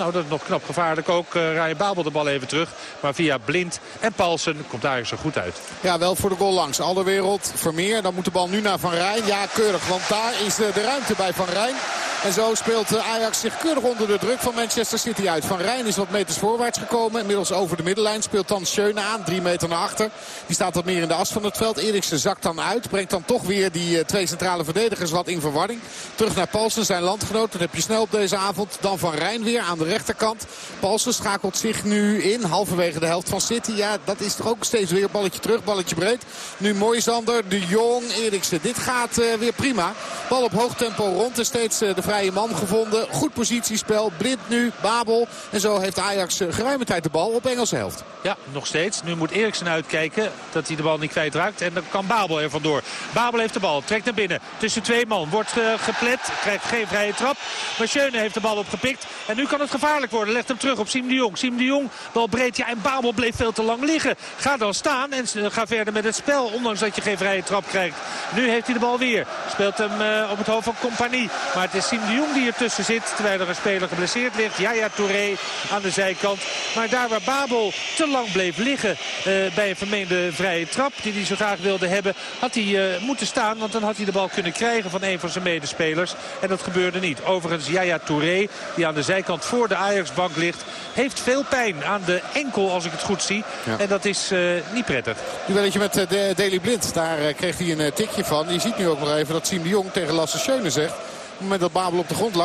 nou, dat is nog knap gevaarlijk ook. Uh, Ryan Babel de bal even terug. Maar via Blind en Paulsen komt daar zo goed uit. Ja, wel voor de goal langs. Alderwereld, Vermeer. Dan moet de bal nu naar Van Rijn. Ja, keurig. Want daar is de ruimte bij Van Rijn. En zo speelt eh, Ajax zich keurig onder de druk van Manchester City uit. Van Rijn is wat meters voorwaarts gekomen. Inmiddels over de middenlijn speelt dan Schöne aan. Drie meter naar achter. Die staat wat meer in de as van het veld. Eriksen zakt dan uit. Brengt dan toch weer die eh, twee centrale verdedigers wat in verwarring. Terug naar Paulsen, zijn landgenoot. Dat heb je snel op deze avond. Dan Van Rijn weer aan de rechterkant. Paulsen schakelt zich nu in. Halverwege de helft van City. Ja, dat is toch ook steeds weer balletje terug. Balletje breed. Nu Moisander, De Jong, Eriksen. Dit gaat uh, weer prima. Bal op hoog tempo rond. En steeds uh, de vrije man gevonden. Goed positiespel. Blind nu. Babel. En zo heeft Ajax uh, geruime tijd de bal op Engelse helft. Ja, nog steeds. Nu moet Eriksen uitkijken dat hij de bal niet kwijtraakt. En dan kan Babel er vandoor. Babel heeft de bal. Trekt naar binnen. Tussen twee man. Wordt uh, geplet. Krijgt geen vrije trap. Maar Schöne heeft de bal opgepikt. En nu kan het gevaarlijk worden. Legt hem terug op Siem de Jong. Siem de Jong bal breed. Ja, en Babel bleef veel te lang liggen. Ga dan staan en uh, ga verder met het spel. Ondanks dat je geen vrije trap krijgt. Nu heeft hij de bal weer. Speelt hem op het hoofd van Compagnie. Maar het is de Jong die ertussen zit. Terwijl er een speler geblesseerd ligt. Yaya Touré aan de zijkant. Maar daar waar Babel te lang bleef liggen uh, bij een vermeende vrije trap... die hij zo graag wilde hebben, had hij uh, moeten staan. Want dan had hij de bal kunnen krijgen van een van zijn medespelers. En dat gebeurde niet. Overigens, Yaya Touré, die aan de zijkant voor de Ajax-bank ligt... heeft veel pijn aan de enkel, als ik het goed zie. Ja. En dat is uh, niet prettig. Nu wel je met de Daily Blind. Daar kreeg hij een tikje van. Je ziet nu ook nog even dat Siem de Jong tegen Lasse Schöne zegt... Het moment dat Babel op de grond lag